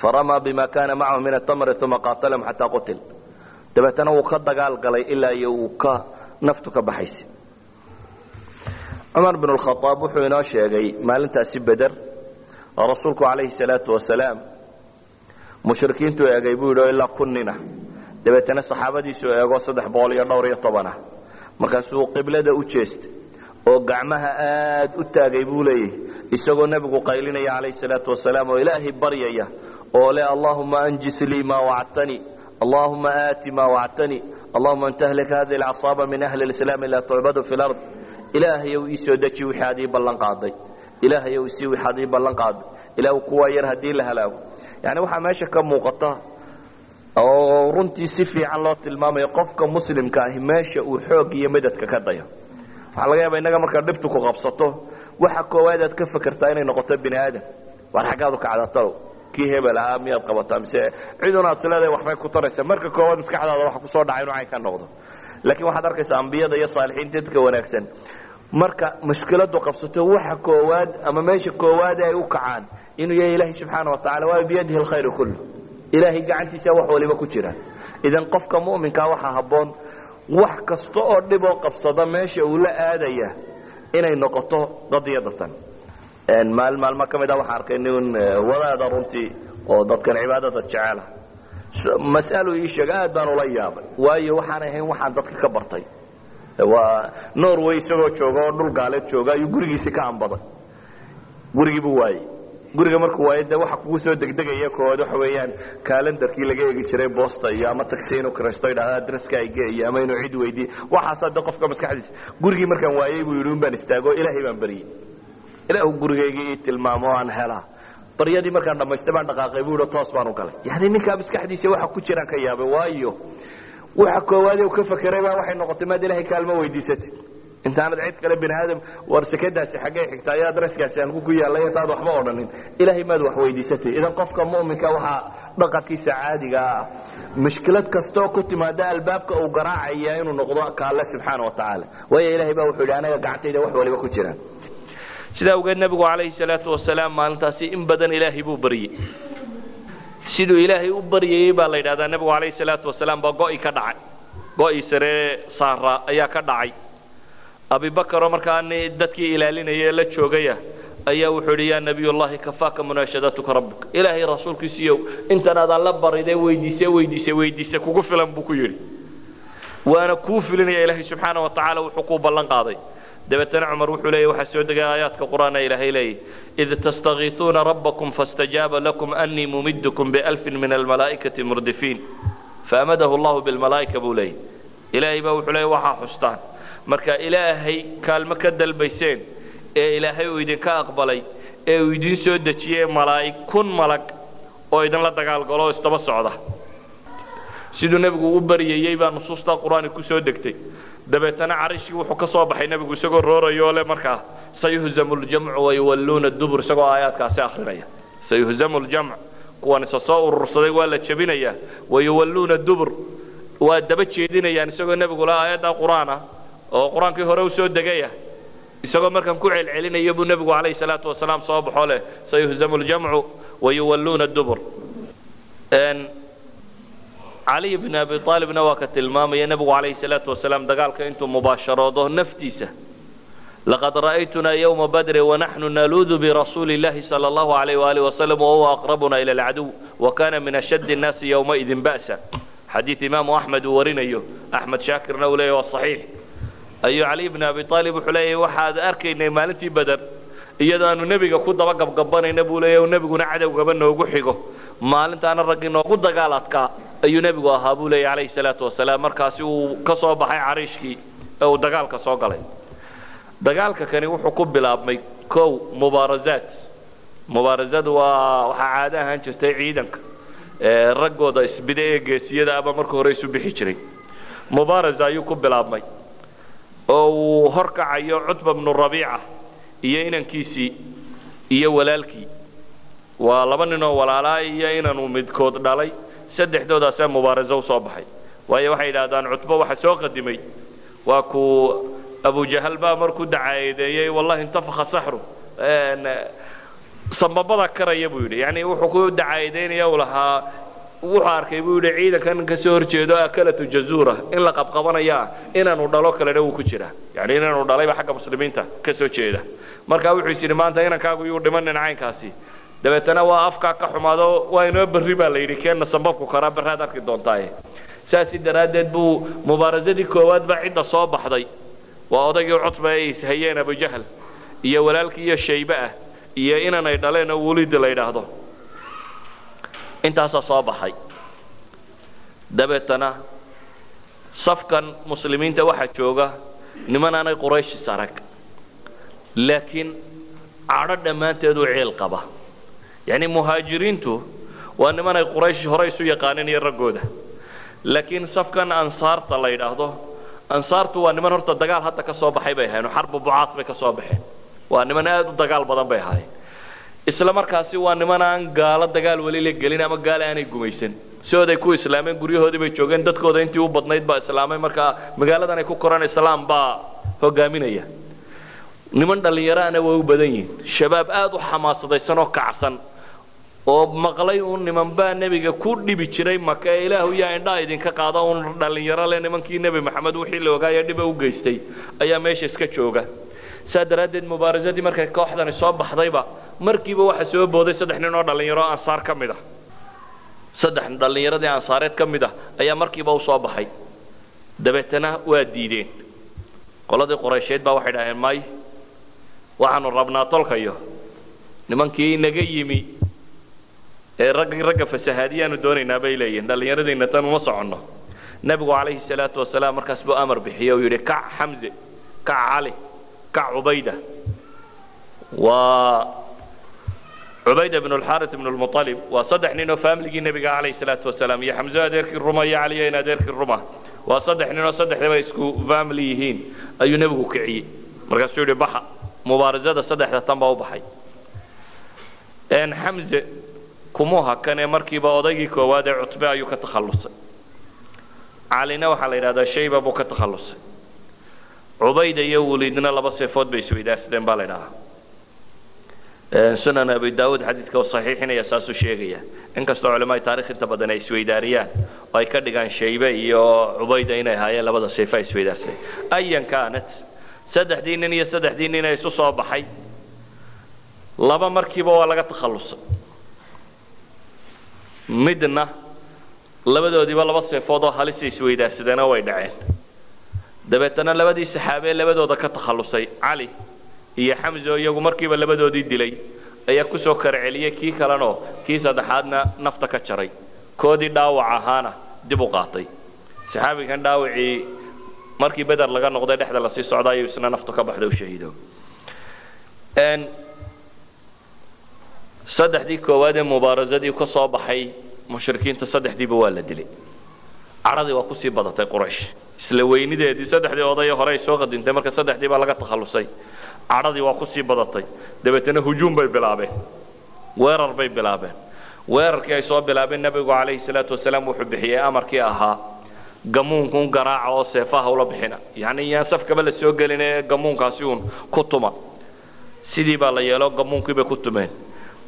Faramaa bima kaana macahu min atamri uma qaatalahum xataa qutil. Dabeetana wuu ka dagaal galay ilaa iyo uu ka naftu ka baxaysa. Cumar bin khaaab wuxuu inoo sheegay maalintaasi beder oo rasuulku calayhi salaatu wasalaam mushrikiintu eegay buu yidhi ilaa kun nina dabeetana saxaabadiisu eego saddex boqol iyo dhowr iyo toban ah. Markaasuu qiblada u jeestay oo gacmaha aad u taagay buu leeyahy isagoo nebigu qaylinaya calayhi salaatu wasalaam oo ilaahay baryaya oo leh allaahuma anjis lii maa wacadtanii allaahuma aati maa wacadtanii allahuma antahlik hadihi alcasaaba min ahli lislaami laa tucbadu fi lard ilaahayow ii soo deji wixii aad ii ballan qaaday. Ilaahayow isii wixi aad ii ballan qaaday. Ilaah kuwaa yar haddii la halaago yani waxaa meesha ka muuqata oo runtii si fiican loo tilmaamayo qofka muslimka ahi meesha uu xoog iyo madadka ka dayo. Waxaa laga yaaba innaga markaa dhibtu ku qabsato waxa koowaad aad ka fakertaa inay noqoto bini aadam. Waar xaggaad u kacdatalow kii hebel ahaa miyaad qabataa? Mise cidun aad isleedahay waxbay ku taraysa marka koowaad maskaxdaada waxa ku soo dhacay inuu cayn ka noqdo. Laakiin waxaad arkaysaa ambiyada iyo saalixiinta dadka wanaagsan. Marka mushkiladu qabsato waxa koowaad ama meesha koowaad ay u kacaan inuu yahay ilaahay subxaana wa tacala waa biyadihi alkhayru kullu. Ilaahay gacantiisa wax waliba ku jira. Idan qofka mu'minkaa waxaa habboon wax kasta oo dhiboo qabsada meesha uu la aadaya inay noqoto qadiyadatan maal maalmo ka mid a waxaan arkay nin wadaada runtii oo dadkan cibaadada jecela. Mas'alu ii sheega aad baan ula yaabay. Waayo waxaanay ahayn waxaan dadka ka bartay. Waa norway isagoo jooga oo dhul gaaleed jooga ayuu gurigiisi ka ambaday gurigiibuu waayey. Guriga markuu waayo de waxa kugu soo degdegaya koowaad waxa weeyaan kalendarkii laga eegi jiray boosta iyo ama taxi inuu kiraysto idhahda adreska ay geeyo ama inuu cid weydiiyo waxaasaa de qofka maskaxdiisa gurigii markaan waayey buu yidhi un baan istaago ilaahay baan baryey ilaahu gurigaygii ii tilmaamo aan helaa. Baryadii markaan dhammaystay baan dhaqaaqay buu yidhi toos baan u galay. Yani ninkaa maskaxdiisa waxa ku jiraan ka yaabay waayo waxa koowaad uu ka fakeray baa waxay noqotay maad ilaahay kaalmo weydiisatid intaanad cid kale bini aadam war sekadaasi xaggay xigtaa iyo adreskaasi aan ku yaallay intaad waxba odhanin. Ilaahay maad wax weydiisatay idan qofka mu'minka waxaa dhaqankiisa caadiga ah mushkilad kastaoo ku timaada albaabka uu garaacaya inuu noqdo ka alle subxaana wa tacaala waayo ilaahay baa wuxuu yidhi anaga gacantayda wax waliba ku jiraan sidaa awgeed nebigu calayhi salaatu wasalaam maalintaasi in badan ilaahay buu baryey siduu ilaahay u baryayey baa la yidhahdaa nebigu calayhi salaatu wasalaam baa go'i ka dhacay. Go'ii saree saara ayaa ka dhacay. Abibakaroo markaa dadkii ilaalinaya la joogaya ayaa wuxuu yidhi yaa nabiyullahi kafaaka munaashadatuka rabbuk. Ilaahay rasuulkiisiiyow intan aad alla baridee weydiise weydiise weydiise kugu filan buu ku yidhi. Waana kuu filinaya ilaahay subxaana wa tacaala wuxuu kuu ballan qaaday dabeetana cumar wuxuu leeyay waxaa soo degay aayaadka qur'aana ilaahay leeyay id tastakiisuuna rabbakum faاstajaaba lakum anii mumidkum bialfin min almalaa'ikati murdifiin. Faamadahu allahu bilmalaa'ika buu leeyay ilaahay baa wuxuu leeyay waxaa xustaan. Marka ilaahay kaalmo ka dalbayseen ee ilaahay uu idinka aqbalay ee uu idiin soo dejiyey malaa'ig kun malag oo idinla dagaalgalo oo isdaba socda. Siduu nebigu u baryayey baa nusuusta qur'aanka ku soo degtay dabeetana carishkii wuxuu ka soo baxay nebigu isagoo roorayoo le markaa sayuhzamu ljamcu wayuwalluuna dubur isagoo aayaadkaasi akhrinaya. Sayuhzamu ljamc kuwan isa soo urursaday waa la jebinayaa wayuwalluuna dubur waa daba jeedinayaan isagoo nebigu le aayadda qur'aan ah oo qur'aankii hore u soo degaya. Isagoo markan ku celcelinaya buu nebigu calayhi salaatu wasalaam soo baxoo leh sayuhzamu ljamcu wayuwalluuna dubur cali bn abi aalibna waa ka tilmaamaya nebigu calayhi salaatu wasalaam dagaalka intuu mubaasharoodo naftiisa laqad ra'aytunaa yowma badri wanaxnu naluudu birasuuli اllahi salى allahu alayh waalih wasalam wahuwa aqrabuna ila alcaduw wa kana min ashaddi الnaasi yowmaidin ba'sa xadiid imaamu axmed uu warinayo axmed shaakirna uu leeyahy waa saxiix ayuu cali bn abi aalib wuxuu leeyahy waxaad arkaynay maalintii bader iyadoo aanu nebiga ku daba gabgabanayna buu leeyahy nebiguna cadowgaba noogu xigo maalintaana raggii noogu dagaal ayuu nebigu ahaa buu leeyahy calayhi salaatu wasalaam. Markaasi uu ka soo baxay cariishkii ee uu dagaalka soo galay. Dagaalka kani wuxuu ku bilaabmay kow mubaarazaat. Mubaarasadu waa waxaa caado ahaan jirtay ciidanka raggooda isbida ee geesiyada aba marka hore isu bixi jiray. Mubaarasa ayuu ku bilaabmay oo uu horkacayo cutba bnu rabiica iyo inankiisii iyo walaalkii waa laba ninoo walaalaa iyo inanuu midkood dhalay saddexdoodaasaa mubaaraso u soo baxay. Waayo waxay yidhaahdaan cutbo waxa soo qadimay. Waa kuu abujahal baa markuu dacaadeeyey wallahi intafaka saxru. Sambabada karaya buu yidhi. Yani wuxuu ku dacaadeynaya u lahaa wuxuu arkay buu yidhi ciidankan ka soo horjeedo akalatu jazuura in la qabqabanaya inaanu dhalo kalena wuu ku jiraa. Yani inaanu dhalayba xagga muslimiinta ka soo jeeda. Marka wuxuu is yidhi maanta inankaagu yuu dhimanin caynkaasi dabeetana waa afkaa ka xumaado waa inoo berri baa la yidhi keenna sambabku karaa berraad arki doontaaye saasi daraaddeed buu mubaarasadii koowaad baa cidda soo baxday. Waa odaygii cutba ay ishayeen abujahal iyo walaalkii iyo shaybe ah iyo inanay dhaleen oo wulidi la yidhaahdo. Intaasaa soo baxay. Dabeetana safkan muslimiinta waxaa jooga niman aanay qurayshis arag laakiin cadho dhammaanteed u ciil qaba yacni muhaajiriintu waa nimanay quraysh hore isu yaqaaneen iyo raggooda. Laakiin safkan ansaarta la yidhaahdo ansaartu waa niman horta dagaal hadda ka soo baxay bay ahayen xarbu bucaad bay ka soo baxeen. Waa niman aad u dagaal badan bay ahaayeen. Isla markaasi waa niman aan gaalo dagaal weli la gelin ama gaal aanay gumaysan. Sidooday ku islaameen guryahoodii bay joogeen dadkooda intii u badnayd baa islaamay markaa magaaladan ay ku koraan islaam baa hogaaminaya. Niman dhallinyaraana way u badan yihiin. Shabaab aad u xamaasadaysan oo kacsan oo maqlay uun nimanbaa nebiga ku dhibi jiray maka ee ilaahu yaa indhaa idinka qaada uun dhallinyaro le nimankii nebi maxamed wixii la ogaaya dhiba u geystay ayaa meesha iska jooga. Saa daraaddeed mubaarasadii markay kooxdani soo baxdayba markiiba waxa soo booday saddex nin oo dhallinyaro ansaar ka mid ah. Saddex dhallinyaradii ansaareed ka mid ah ayaa markiiba u baxay. Dabeetana waa diideen. Qoladii qoraysheed baa waxay dhaheen may waxaanu rabnaa tolkayo. Nimankii naga yimi ragga fasahaadiyaanu doonaynaa bay leeyihiin dhallinyaradayna tan uma soconno. Nebigu calayhi salaatu wasalaam markaas buu amar bixiye uu yidhi kac xamze kac cali kac cubayda. Waa cubayda bnu lxaarit ibnu lmualib waa saddex nin oo faamiligii nebiga calayhi salaatu wasalaam. Iyo xamso adeerkii ruma iyo caliyayn adeerkii ruma waa saddex nin oo saddexdaba isku faamili yihiin. Ayuu nebigu kiciyey. Markaasuu yidhi baxa mubaarasada saddexda tan baa u baxay. Xamze kumuu hakanee markiiba odaygii koowaad ee cutbe ayuu ka takhallusay. Calina waxaa la yidhahdaa shayba buu ka takhallusay. Cubayda iyo waliidna laba seefood bay isweydaarsadeen baa la ydhahaa sunan abi daawuud xadiidka saxiixinaya saasuu sheegaya inkastoo culamada taarikh inta badan ay isweydaariyaan oo ay ka dhigaan shaybe iyo cubayda inay ahaayeen labada seefa isweydaarsadeen ayan kaanat saddexdii nin iyo saddexdii nin ee isu soo baxay. Laba markiiba waa laga takhallusay midna labadoodiiba laba seefood oo halisa isweydaarsadeenoo way dhaceen. Dabeetana labadii saxaabe ee labadooda ka takhallusay. Cali iyo xamso iyagu markiiba labadoodii dilay ayaa ku soo kara celiyey kii kalenoo kii saddexaadna nafta ka jaray. Koodii dhaawac ahaana dib u qaatay. Saxaabigan dhaawacii markii beder laga noqday dhexda la sii socda ayuu isna naftu ka baxda u shahiido saddexdii koowaad ee mubaarasadii ka soo baxay mushrikiinta saddexdiiba waa la dilay. Cadhadii waa ku sii badatay quraysh. Isla weynideedii saddexdii odaye hore ay soo qadintay marka saddexdii baa laga takhallusay. Cadhadii waa ku sii badatay. Dabeetana hujuum bay bilaabeen. Weerar bay bilaabeen. Weerarkii ay soo bilaabeen nebigu calayhi salaatu wasalaam wuxuu bixiyey amarkii ahaa gamuunkun garaaca oo seefaha ula bixina. Yacni yaan safkaba la soo gelin ee gamuunkaasi uun ku tuma. Sidii baa la yeelo gamuunkii bay ku tumeen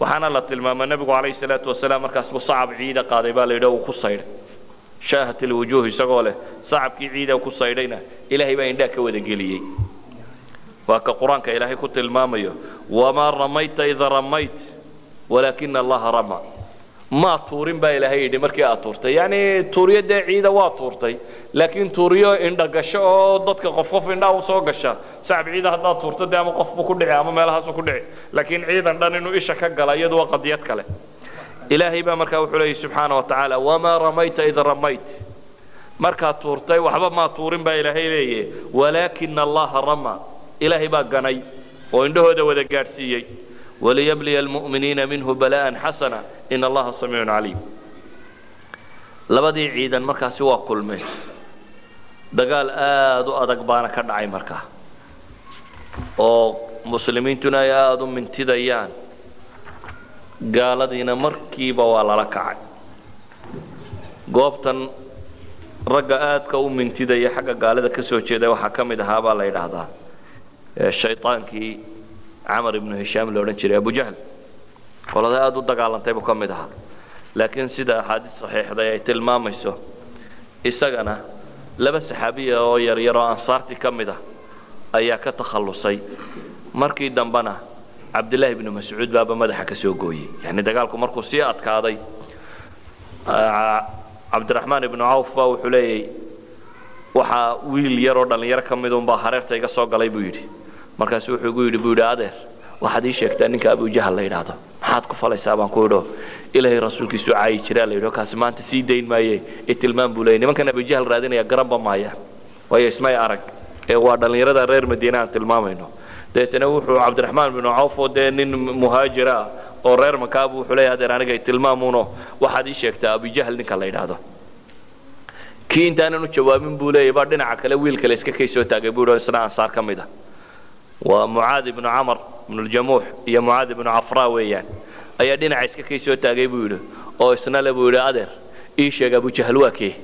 waxaana la tilmaama nebigu calayhi salaatu wasalaam markaas sacab ciida qaaday baa la yidhi uu ku saydhay shaahat ilwujuuh isagoo leh sacabkii ciida ku saydhayna ilaahay baa indhaa ka wada geliyey. Waa ka qur'aanka ilaahay ku tilmaamayo wamaa ramayta ida ramayt walaakina allaha rama maa tuurin baa ilaahay yidhi markii aad tuurtay. Yacni tuuriyo ciida waa tuurtay laakiin tuuriyo indha gasho oo dadka qof qof indhaa u soo gasha sacab ciida haddaad tuurto dee ama qofbu ku dhici ama meelahaasu ku dhici laakiin ciidan dhan inuu isha ka gala iyadu waa qadiyad kale. Ilaahay baa markaa wuxuu leeyay subxaana wa tacaala wamaa ramayta ida ramayt? Markaad tuurtay waxba maa tuurin baa ilaahay leeyahy walaakina allaha rama. Ilaahay baa ganay oo indhahooda wada gaadhsiiyey waliyabliya almu'miniina minhu bala'an xasana in allaha samiicun caliim labadii ciidan markaasi waa kulmeen dagaal aada u adag baana ka dhacay markaa oo muslimiintuna ay aada u mintidayaan gaaladiina markiiba waa lala kacay goobtan ragga aadka u mintidaya xagga gaalada ka soo jeeda waxaa ka mid ahaa baa la yidhaahdaa shayطaankii camar ibnu hishaam la odhan jiray abujahl qolada aada u dagaalantay buu ka mid ahaa. Laakiin sida axaadiis saxiixday ay tilmaamayso isagana laba saxaabiya oo yaryar oo ansaartii ka mid ah ayaa ka takhallusay. Markii dambena cabdillaahi ibnu mascuud baaba madaxa ka soo gooyey. Yani dagaalku markuu sii adkaaday cabdiraxmaan ibnu cawf baa wuxuu leeyay waxaa wiil yaroo dhallinyaro ka midunbaa hareerta iga soo galay buu yidhi markaasu wuxuu igu yidhi buu yidhi adeer waxaad ii sheegtaa ninka abujahal la yidhaahdo. Maxaad ku falaysaa? Baan ku idho ilaahay rasuulkiisu caayi jiraa la yidho kaasi maanta sii dayn maaye ee tilmaam buu leeyay nimankan abujahal raadinaya garanba maaya. Waayo ismay arag. Ee waa dhallinyarada reer madiine aan tilmaamayno. Dabeetana wuxuu cabdiraxmaan binu cawf oo dee nin muhaajira ah oo reer makaabu wuxuu leeyahay adeer aniga tilmaamuno. Waxaad ii sheegtaa abujahal ninka la yidhaahdo. Kii intaanan u jawaabin buu leeyay baa dhinaca kale wiil kale iska kay soo taagay buu yidhi isna ansaar ka mid ah waa mucaad ibnu camar ibnu ljamuux iyo mucaad ibnu cafraa weeyaan. Ayaa dhinaca iska kay soo taagay buu yidhi oo isna le buu yidhi adeer ii sheeg abujahal waa kee.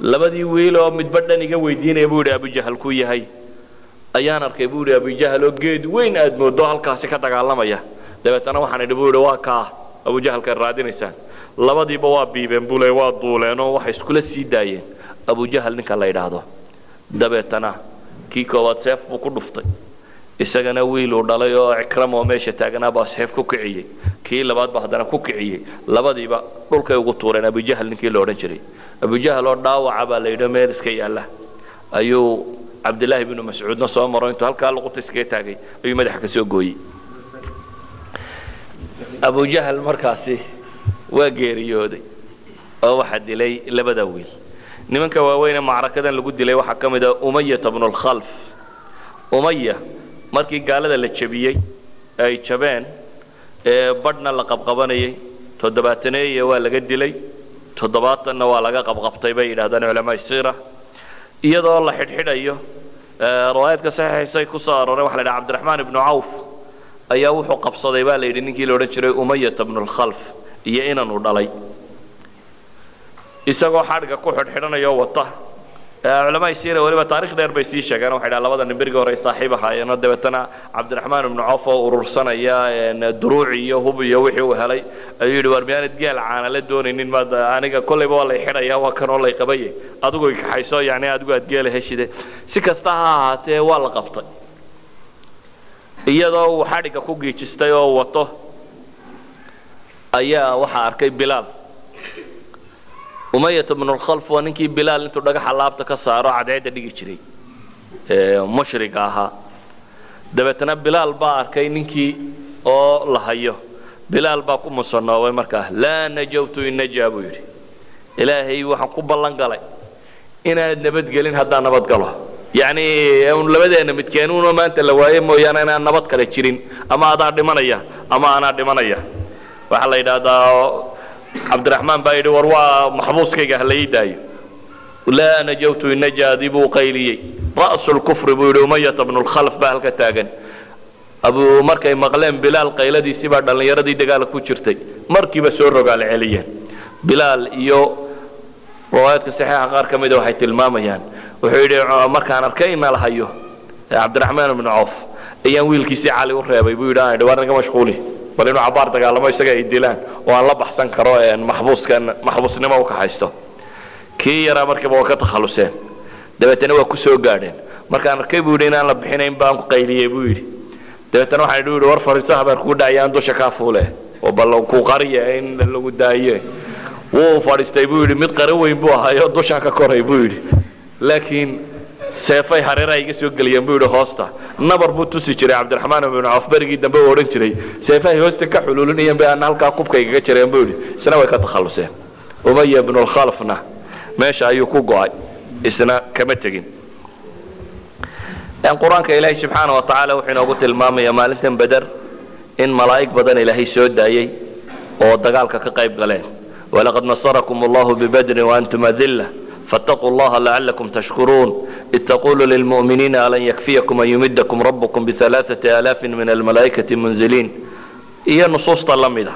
Labadii wiil oo midba dhan iga weydiinaya buu yidhi abujahal ku yahay. Ayaan arkay buu yidhi abujahal oo geed weyn aad moodo halkaasi ka dagaalamaya. Dabeetana waxaan idhi buu yidhi waa kaa abujahalkaad raadinaysaan. Labadiiba waa biibeen buu le waa duuleen oo waxay iskula sii daayeen. Abujahal ninka la yidhaahdo. Dabeetana kii koowaad seef buu ku dhuftay. Isagana wiil uu dhalay oo ikram oo meesha taaganaa baa seef ku kiciyey. Kii labaad baa haddana ku kiciyey. Labadiiba dhulkay ugu tuureen abujahal ninkii la odhan jiray. Abujahal oo dhaawaca baa la yidhi meel iska yaalla. Ayuu cabdillaahi binu mascuudna soo maro intuu halkaa luqunta iskaga taagay ayuu madaxa ka gooyey. Abujahal markaasi waa geeriyooday oo waxaa dilay labada wiil nimanka waaweyn ee macrakadan lagu dilay waxaa ka mid ah umayata bnu lkhalf umaya markii gaalada la jebiyey ay jabeen ee badhna la qabqabanayay toddobaataneeye waa laga dilay toddobaatanna waa laga qabqabtay bay yidhahdaan culamaa iyadoo la xidhxidhayo riwaayaadka saxiixaysay ku soo arooreen waxa la yidhaha cabdiraxmaan ibnu cawf ayaa wuxuu qabsaday baa la yidhi ninkii la odhan jiray umayata bnu lkhalf iyo inanu dhalay isagoo xadhga ku xidhxidhanayoo wata. Culamaai siira weliba taarikh dheer bay sii sheegeen. Waxay dhaha labada nin berigii hore saaxiib ahaayeenoo dabeetana cabdiraxmaan ibnu coof oo urursanaya duruuci iyo hub iyo wixii uu helay. Ayuu yidhi war miyaanad geel caana la doonaynin? Maad aniga kollayba waa lay xidhaya waa kanoo lay qabaye adigu i kaxayso yani adigu aad geela heshide. Si kasta ha ahaatee waa la qabtay. Iyadoo uu xadhigga ku giijistay oo wato ayaa waxaa arkay bilaal umayata bnulkhalf waa ninkii bilaal intuu dhagaxa laabta ka saaro cadceedda dhigi jiray mushriga ahaa. Dabeetana bilaal baa arkay ninkii oo la hayo. Bilaal baa ku musanoobay markaa laa najawtu in najaa buu yidhi. Ilaahay waxaan ku ballan galay inaanad nabadgelin haddaan nabad galo. Yacni n labadeena midkeenuuna maanta la waaye mooyaane inaan nabad kale jirin. Ama adaa dhimanaya ama anaa dhimanaya. Waxaa la yidhaahdaa cabdiraxmaan baa yidhi war waa maxbuuskayga hala ii daayo. Laa najawtu inajaadi buu qayliyey. Ra'su lkufri buu yidhi umayata bnu lkhalf baa halka taagan. Abu markay maqleen bilaal qayladiisii baa dhallinyaradii dagaalka ku jirtay. Markiiba soo rogaala celiyeen. Bilaal iyo riwaayaadka saxiixa qaar ka mida waxay tilmaamayaan. Wuxuu yidhi markaan arkay ina la hayo cabdiraxmaan ibnu cawf ayaan wiilkiisii cali u reebay. Buu yidhi aan idhi war naga mashquuli bal inuu cabaar dagaalamo isaga ay dilaan oo aan la baxsan karo maxbuusnimo u kaxaysto kii yaraa markiiba waa ka takhalluseen dabeetana waa ku soo gaadheen. Markaan arkay buu yidhi inaan la bixinayn baan ku qayliyey buu yidhi. Dabeetana waxaan idhi war fariiso habeer kuu dhacaya aan dusha kaa fuule. Oo bal ku qariya in lagu daaye. Wuu fadhiistay buu yidhi mid qaro weyn buu ahaayo dushaa ka koray buu yidhi. Laakiin seefay hareeraha iga soo geliyeen buu yidhi hoosta nabar buu tusi jiray cabdiraxmaan ibnu cawf berigii dambe u odhan jiray seefahay hoosta ka xuluulinayeen bay ana halkaa kubka igaga jireen buu yidhi isna way ka takhalluseen. Umaya ibnulkhalfna meesha ayuu ku go'ay isna kama tegin. Qur'aanka ilaahay subxaana wa tacaala wuxuu inoogu tilmaamayaa maalintan beder in malaa'ig badan ilaahay soo daayey oo dagaalka ka qayb galeen. Walaqad nasarakum allahu bibadrin waantum adilla فاتقوا الله لعلكم تشكرون إذ تقول للمؤمنين ألن يكفيكم أن يمدكم ربكم بثلاثة آلاف من الملائكة منزلين إيا نصوص تلمدة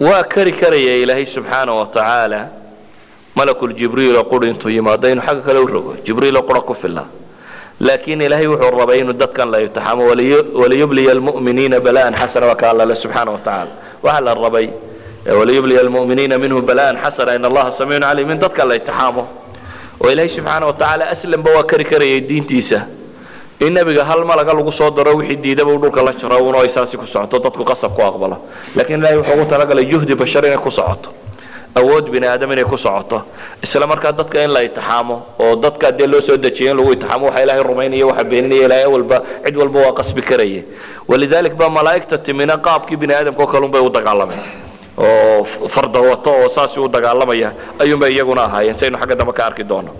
وكري كري إلهي سبحانه وتعالى ملك الجبريل قل انتو يمادين حقك لو رغو جبريل قرأكم في الله لكن إلهي وحو الربعين الدكا لا يتحام وليبلي المؤمنين بلاء حسنا وكان الله سبحانه وتعالى وعلى الربعين waliyublia muminiina minhu balaan xasana in allaha samiyun caliim in dadka la itixaamo oo ilaahay subxaana watacaala aslanba waa kari karayay diintiisa. In nebiga hal malaga lagu soo daro wixii diidaba u dhulka la jaro uno ay saasi ku socoto dadku qasab ku aqbalo. Laakiin ilaahay wuxuu ugu talagalay juhdi bashar inay ku socoto. Awood bini aadam inay ku socoto. Isla markaa dadka in la itixaamo oo dadka dee loo soo dejiyay in lagu itixaamo waxa ilaahay rumaynaya waxa beeninaya ilaahay walba cid walba waa qasbi karaya walidaalika ba malaa'igta timina qaabkii bini aadamka oo kalunbay u dagaalameen oo farda wato oo saasi u dagaalamaya ayuunbay iyaguna ahaayeen saynu xagga dambe ka arki doono.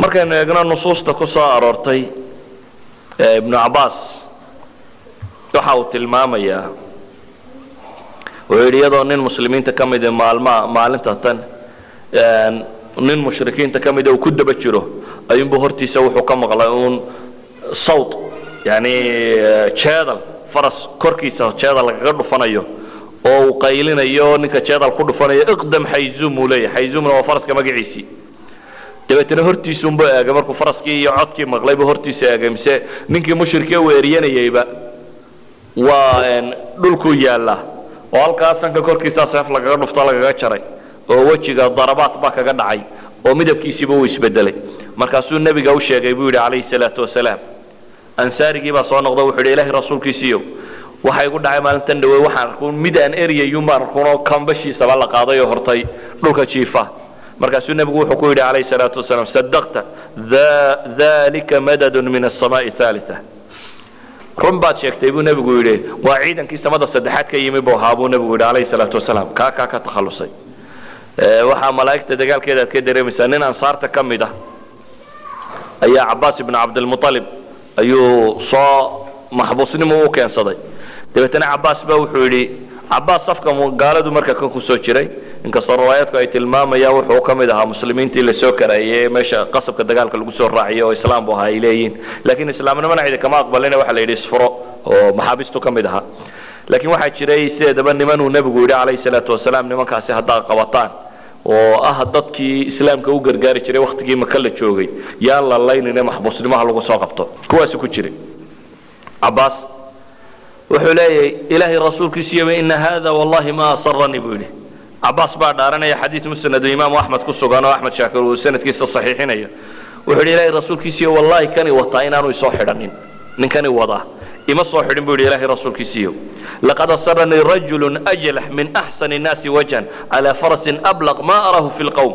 Markaynu eegno nusuusta ku soo aroortay ibnu cabaas waxa uu tilmaamayaa wuxuu yidhi iyadoo nin muslimiinta ka midi maalmaa maalinta tan nin mushrikiinta ka mida uu ku daba jiro ayuunbu hortiisa wuxuu ka maqlay uun sawt yani jeedal faras korkiisa jeedal lagaga dhufanayo oo uu qaylinayo ninka jeedal ku dhufanayo iqdam xayzum uu leeyahay. Xayzumna waa faraska magaciisii dabeetana hortiisuunbu eegay markuu faraskii iyo codkii maqlaybu hortiisa eegay mise ninkii mushrikee uu eryanayayba waa dhulkuu yaallaa oo halkaa korkiisaa seef lagaga dhufto lagaga jaray oo wejiga darabaad baa kaga dhacay oo midabkiisiiba uu isbedelay. Markaasuu nebiga u sheegay buu yidhi calayhi salaatu wasalaam. Ansaarigii baa soo noqda wuxuu yidhi ilaahay rasuulkiisiiyo waxa igu dhacay maalintan dhawe waxaan arkuun mid aan eryayun baan arkuunoo kambashiisaba la qaaday oo hortay dhulka jiifa. Markaasuu nebigu wuxuu ku yidhi calayhi salaatu wasalaam sadaqta dalika madadun min asamaai haalia run baad sheegtay buu nebigu yidhi. Waa ciidankii samada saddexaad ka yimi buu ahaa buu nebigu yidhi calayhi salaatu wasalaam kaa kaa ka takhallusay. Waxaa malaa'igta dagaalkeeda aad ka dareemaysaa nin ansaarta ka mid ah ayaa cabaas ibnu cabdilmualib ayuu soo maxbuusnimo u keensaday dabeetana cabaas baa wuxuu yidhi cabaas safka gaaladu marka kan ku soo jiray inkastoo riwaayaadku ay tilmaamayaan wuxuu ka ahaa muslimiintii la soo karaayey meesha qasabka dagaalka lagu soo raaciyay oo islaam bu ahaa ay leeyihiin. Laakiin islaamnimana cidi kama aqbalina waxa la yidhi isfuro oo maxaabistu ka ahaa. Laakiin waxaa jiray sideedaba niman uu nebigu yidhi calayhi salaatu wasalaam nimankaasi haddaad qabataan oo ah dadkii islaamka u gargaari jiray wakhtigii maka la joogay yaan la laynine maxbuusnimaha lagu soo qabto. Kuwaasi ku jiray cabaas wuxuu leeyahay ilaahay rasuulkiisiiyoba ina hada wallahi ma asaranii buu yidhi. Cabaas baa dhaaranaya xadiid musnadu imaamu axmed ku sugan oo axmed shaakir uu sanadkiisa saxiixinayo. Wuxuu yidhi ilahay rasuulkiisiiyo wallahi kani wataa inaanu isoo xidhanin ninkani wadaa ima soo xidhin buu yidhi ilahay rasuulkiisiiyo laqad asaranii rajulu ajlax min axsani nnaasi wajhan calaa farasin ablaq ma arahu fi lqowm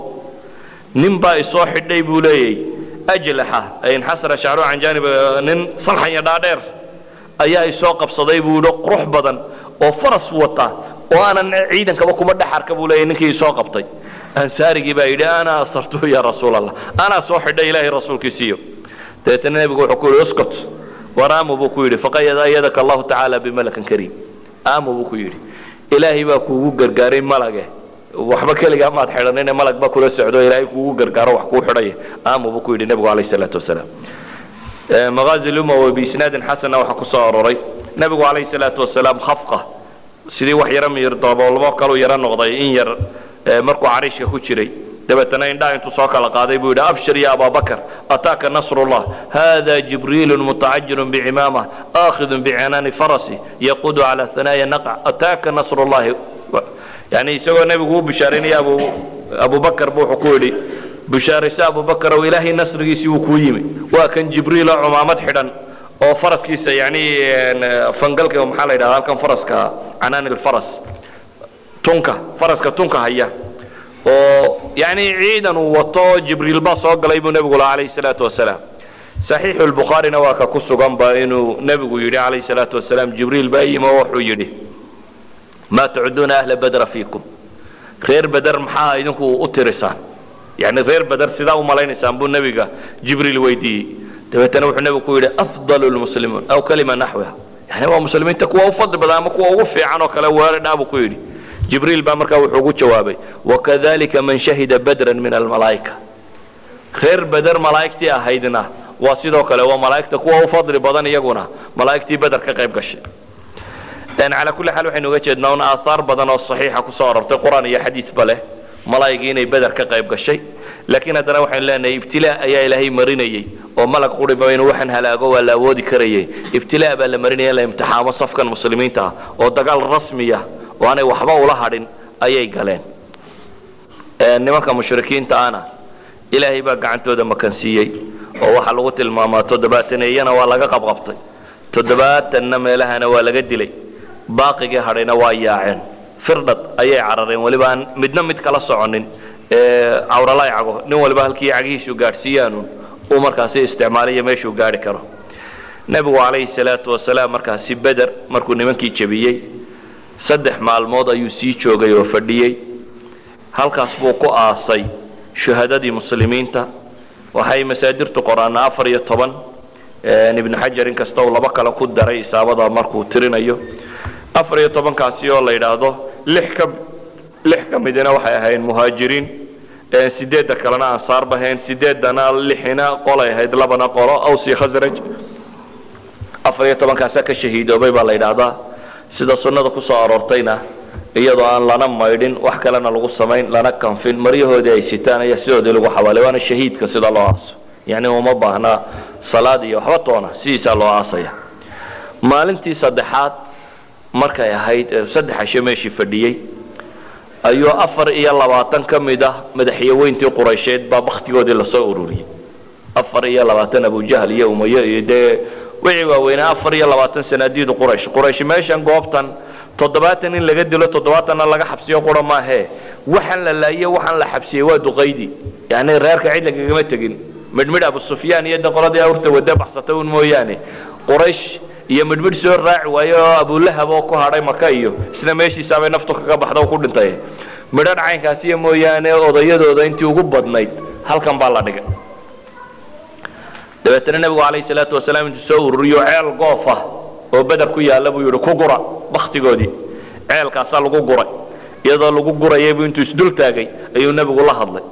nin baa isoo xidhay buu leeyay. Ajlaxa inxasara shacru can jaanib nin salxanya dhaadheer ayaa isoo qabsaday buu yidhi qurux badan oo faras wata oo aanan ciidankaba kuma dhex arka buu leeyay ninkii isoo qabtay. Ansaarigii baa yidhi ana asartuhu ya rasuul allah anaa soo xidhay ilaahay rasuulkiisiiyo. Dabeetana nebigu wuxuu ku yidhi uskut war aamu buu ku yidhi faqad ayadaka allahu tacaala bimalakin kariim. Aamu buu ku yidhi ilaahay baa kuugu gargaaray malage waxba keligaa maad xidhanine malag baa kula socdo ilaahay kuugu gargaaro wax kuu xidhaya. Aamu buu ku yidhi nebigu calayh salaatu wasalaam maqaazi lumawi biisnaadin xasana waxaa ku soo aroray nebigu calayhi salaatu wasalaam khafqa. Sidii wax yaro miyir daboolmo kaluu yaro noqday in yar markuu cariishka ku jiray. Dabeetana indhaha intuu soo kala qaaday buu yidhi abshir ya ababakr ataaka nasrullah? Hada jibriilu mutacajilun bicimaamah aakhidun bicinaani farasi yaquudu cala hanaaya naqc ataaka nasrullahi? Yani isagoo nebigu u bishaaraynaya abu abubakar bu wuxuu ku yidhi bishaarayso abubakar ow ilaahay nasrigiisii wuu kuu yimi. Waa kan jibriil oo cumaamad xidhan oo faraskiisa yani fangalka maxaa la yidhahda halkan faraska canaan ilfaras tunka faraska tunka haya. Oo yani ciidan uu wato jibriil baa soo galay buu nebigu laha calayhi salaatu wasalaam. Saxiixu lbukhaarina waa ka ku suganba inuu nebigu yidhi calayhi salaatu wasalaam jibriil baa yimi oo wuxuu yidhi maa tacuduuna ahla badra fiikum. Reer beder maxaa idinku u tirisaan yani reer beder sidaa u malaynaysaan buu nebiga jibriil weydiiyey dabeetana wuxuu nebigu ku yidhi afdalu lmuslimuun aw kalima naxwiha. Yani waa muslimiinta kuwa u fadli badan ama kuwa ugu fiican oo kale weeradhaa buu ku yidhi. Jibriil baa markaa wuxuu ugu jawaabay wakadalika man shahida badran min almalaa'ika reer beder malaa'igtii ahaydna waa sidoo kale waa malaa'igta kuwa u fadli badan iyaguna malaa'igtii beder ka qayb gashay. Calaa kulli xaal waxaynu uga jeednaa un aahaar badan oo saxiixa ku soo arortay qur'aan iyo xadiisba leh malaa'igii inay beder ka qayb gashay. Laakiin haddana waxaynu leenahay ibtilaa ayaa ilaahay marinayey oo malag quriba inuu waxaan halaago waa la awoodi karayay. Ibtilaa baa la marinaya in la imtixaamo safkan muslimiinta ah oo dagaal rasmiya oo aanay waxba ula hadhin ayay galeen. Nimanka mushrikiinta ana ilaahay baa gacantooda makansiiyey oo waxaa lagu tilmaamaa toddobaataneyana waa laga qabqabtay. Toddobaatanna meelahana waa laga dilay. Baaqigii hadhayna waa yaaceen firdhad ayay carareen weliba aan midna mid kala soconin. Cawralay cago. Nin waliba halkii cagihiisu gaadhsiiyaanu uu markaasi isticmaalayo meeshuu gaari karo. Nebigu calayhi salaatu wasalaam markaasi beder markuu nimankii jebiyey saddex maalmood ayuu sii joogay oo fadhiyey. Halkaas buu ku aasay shuhadadii muslimiinta. Waxay masaadirtu qoraana afar iyo toban. Ibnu xajar in uu laba kale ku daray isaabada markuu tirinayo. Afar iyo tobankaasi oo la yidhaahdo lix ka midina waxay ahayn muhaajiriin. Sideedda kalena ansaar bahayn sideedana lixina qolay ahayd labana qolo awsi khasraj. Afar iyo tobankaasaa ka shahiidoobay baa la yidhaahdaa. Sida sunnada ku soo aroortayna iyadoo aan lana maydhin wax kalena lagu samayn lana kanfin maryahoodii ay sitaan ayaa sidoodii lagu xawaalay waana shahiidka sida loo aaso. Yani uma baahna salaad iyo waxba toona sidiisaa loo aasaya. Maalintii saddexaad markay ahayd saddex ashe meeshii fadhiyey ayuu afar iyo labaatan ka mid ah madaxyaweyntii quraysheed baa baktigoodii la soo ururiyey. Afar iyo labaatan abujahl iyo umaye iyo dee wixii waaweynaa afar iyo labaatan sanaadiidu quraysh. Quraysh meeshan goobtan toddobaatan in laga dilo toddobaatanna laga xabsiyo qura maahee waxaan la laaye waxaan la xabsiyey waa duqaydi. Yani reerka cid lagagama tegin. Midhmidh abu sufyaan iyo de qoladii awrta wade baxsatay un mooyaane. Quraysh iyo midhmidh soo raaci waayo oo abulahab oo ku hadhay maka iyo isna meeshiisaabay naftu kaga baxda ku dhintay. Midhan caynkaasiyo mooyaane odayadooda intii ugu badnayd halkan baa la dhigay. Dabeetana nebigu calayhi salaatu wasalaam intuu soo ururiyo ceel goof ah oo beder ku yaalla buu yidhi ku gura baktigoodii ceelkaasaa lagu guray. Iyadoo lagu gurayaybu intuu isdul taagay ayuu nebigu la hadlay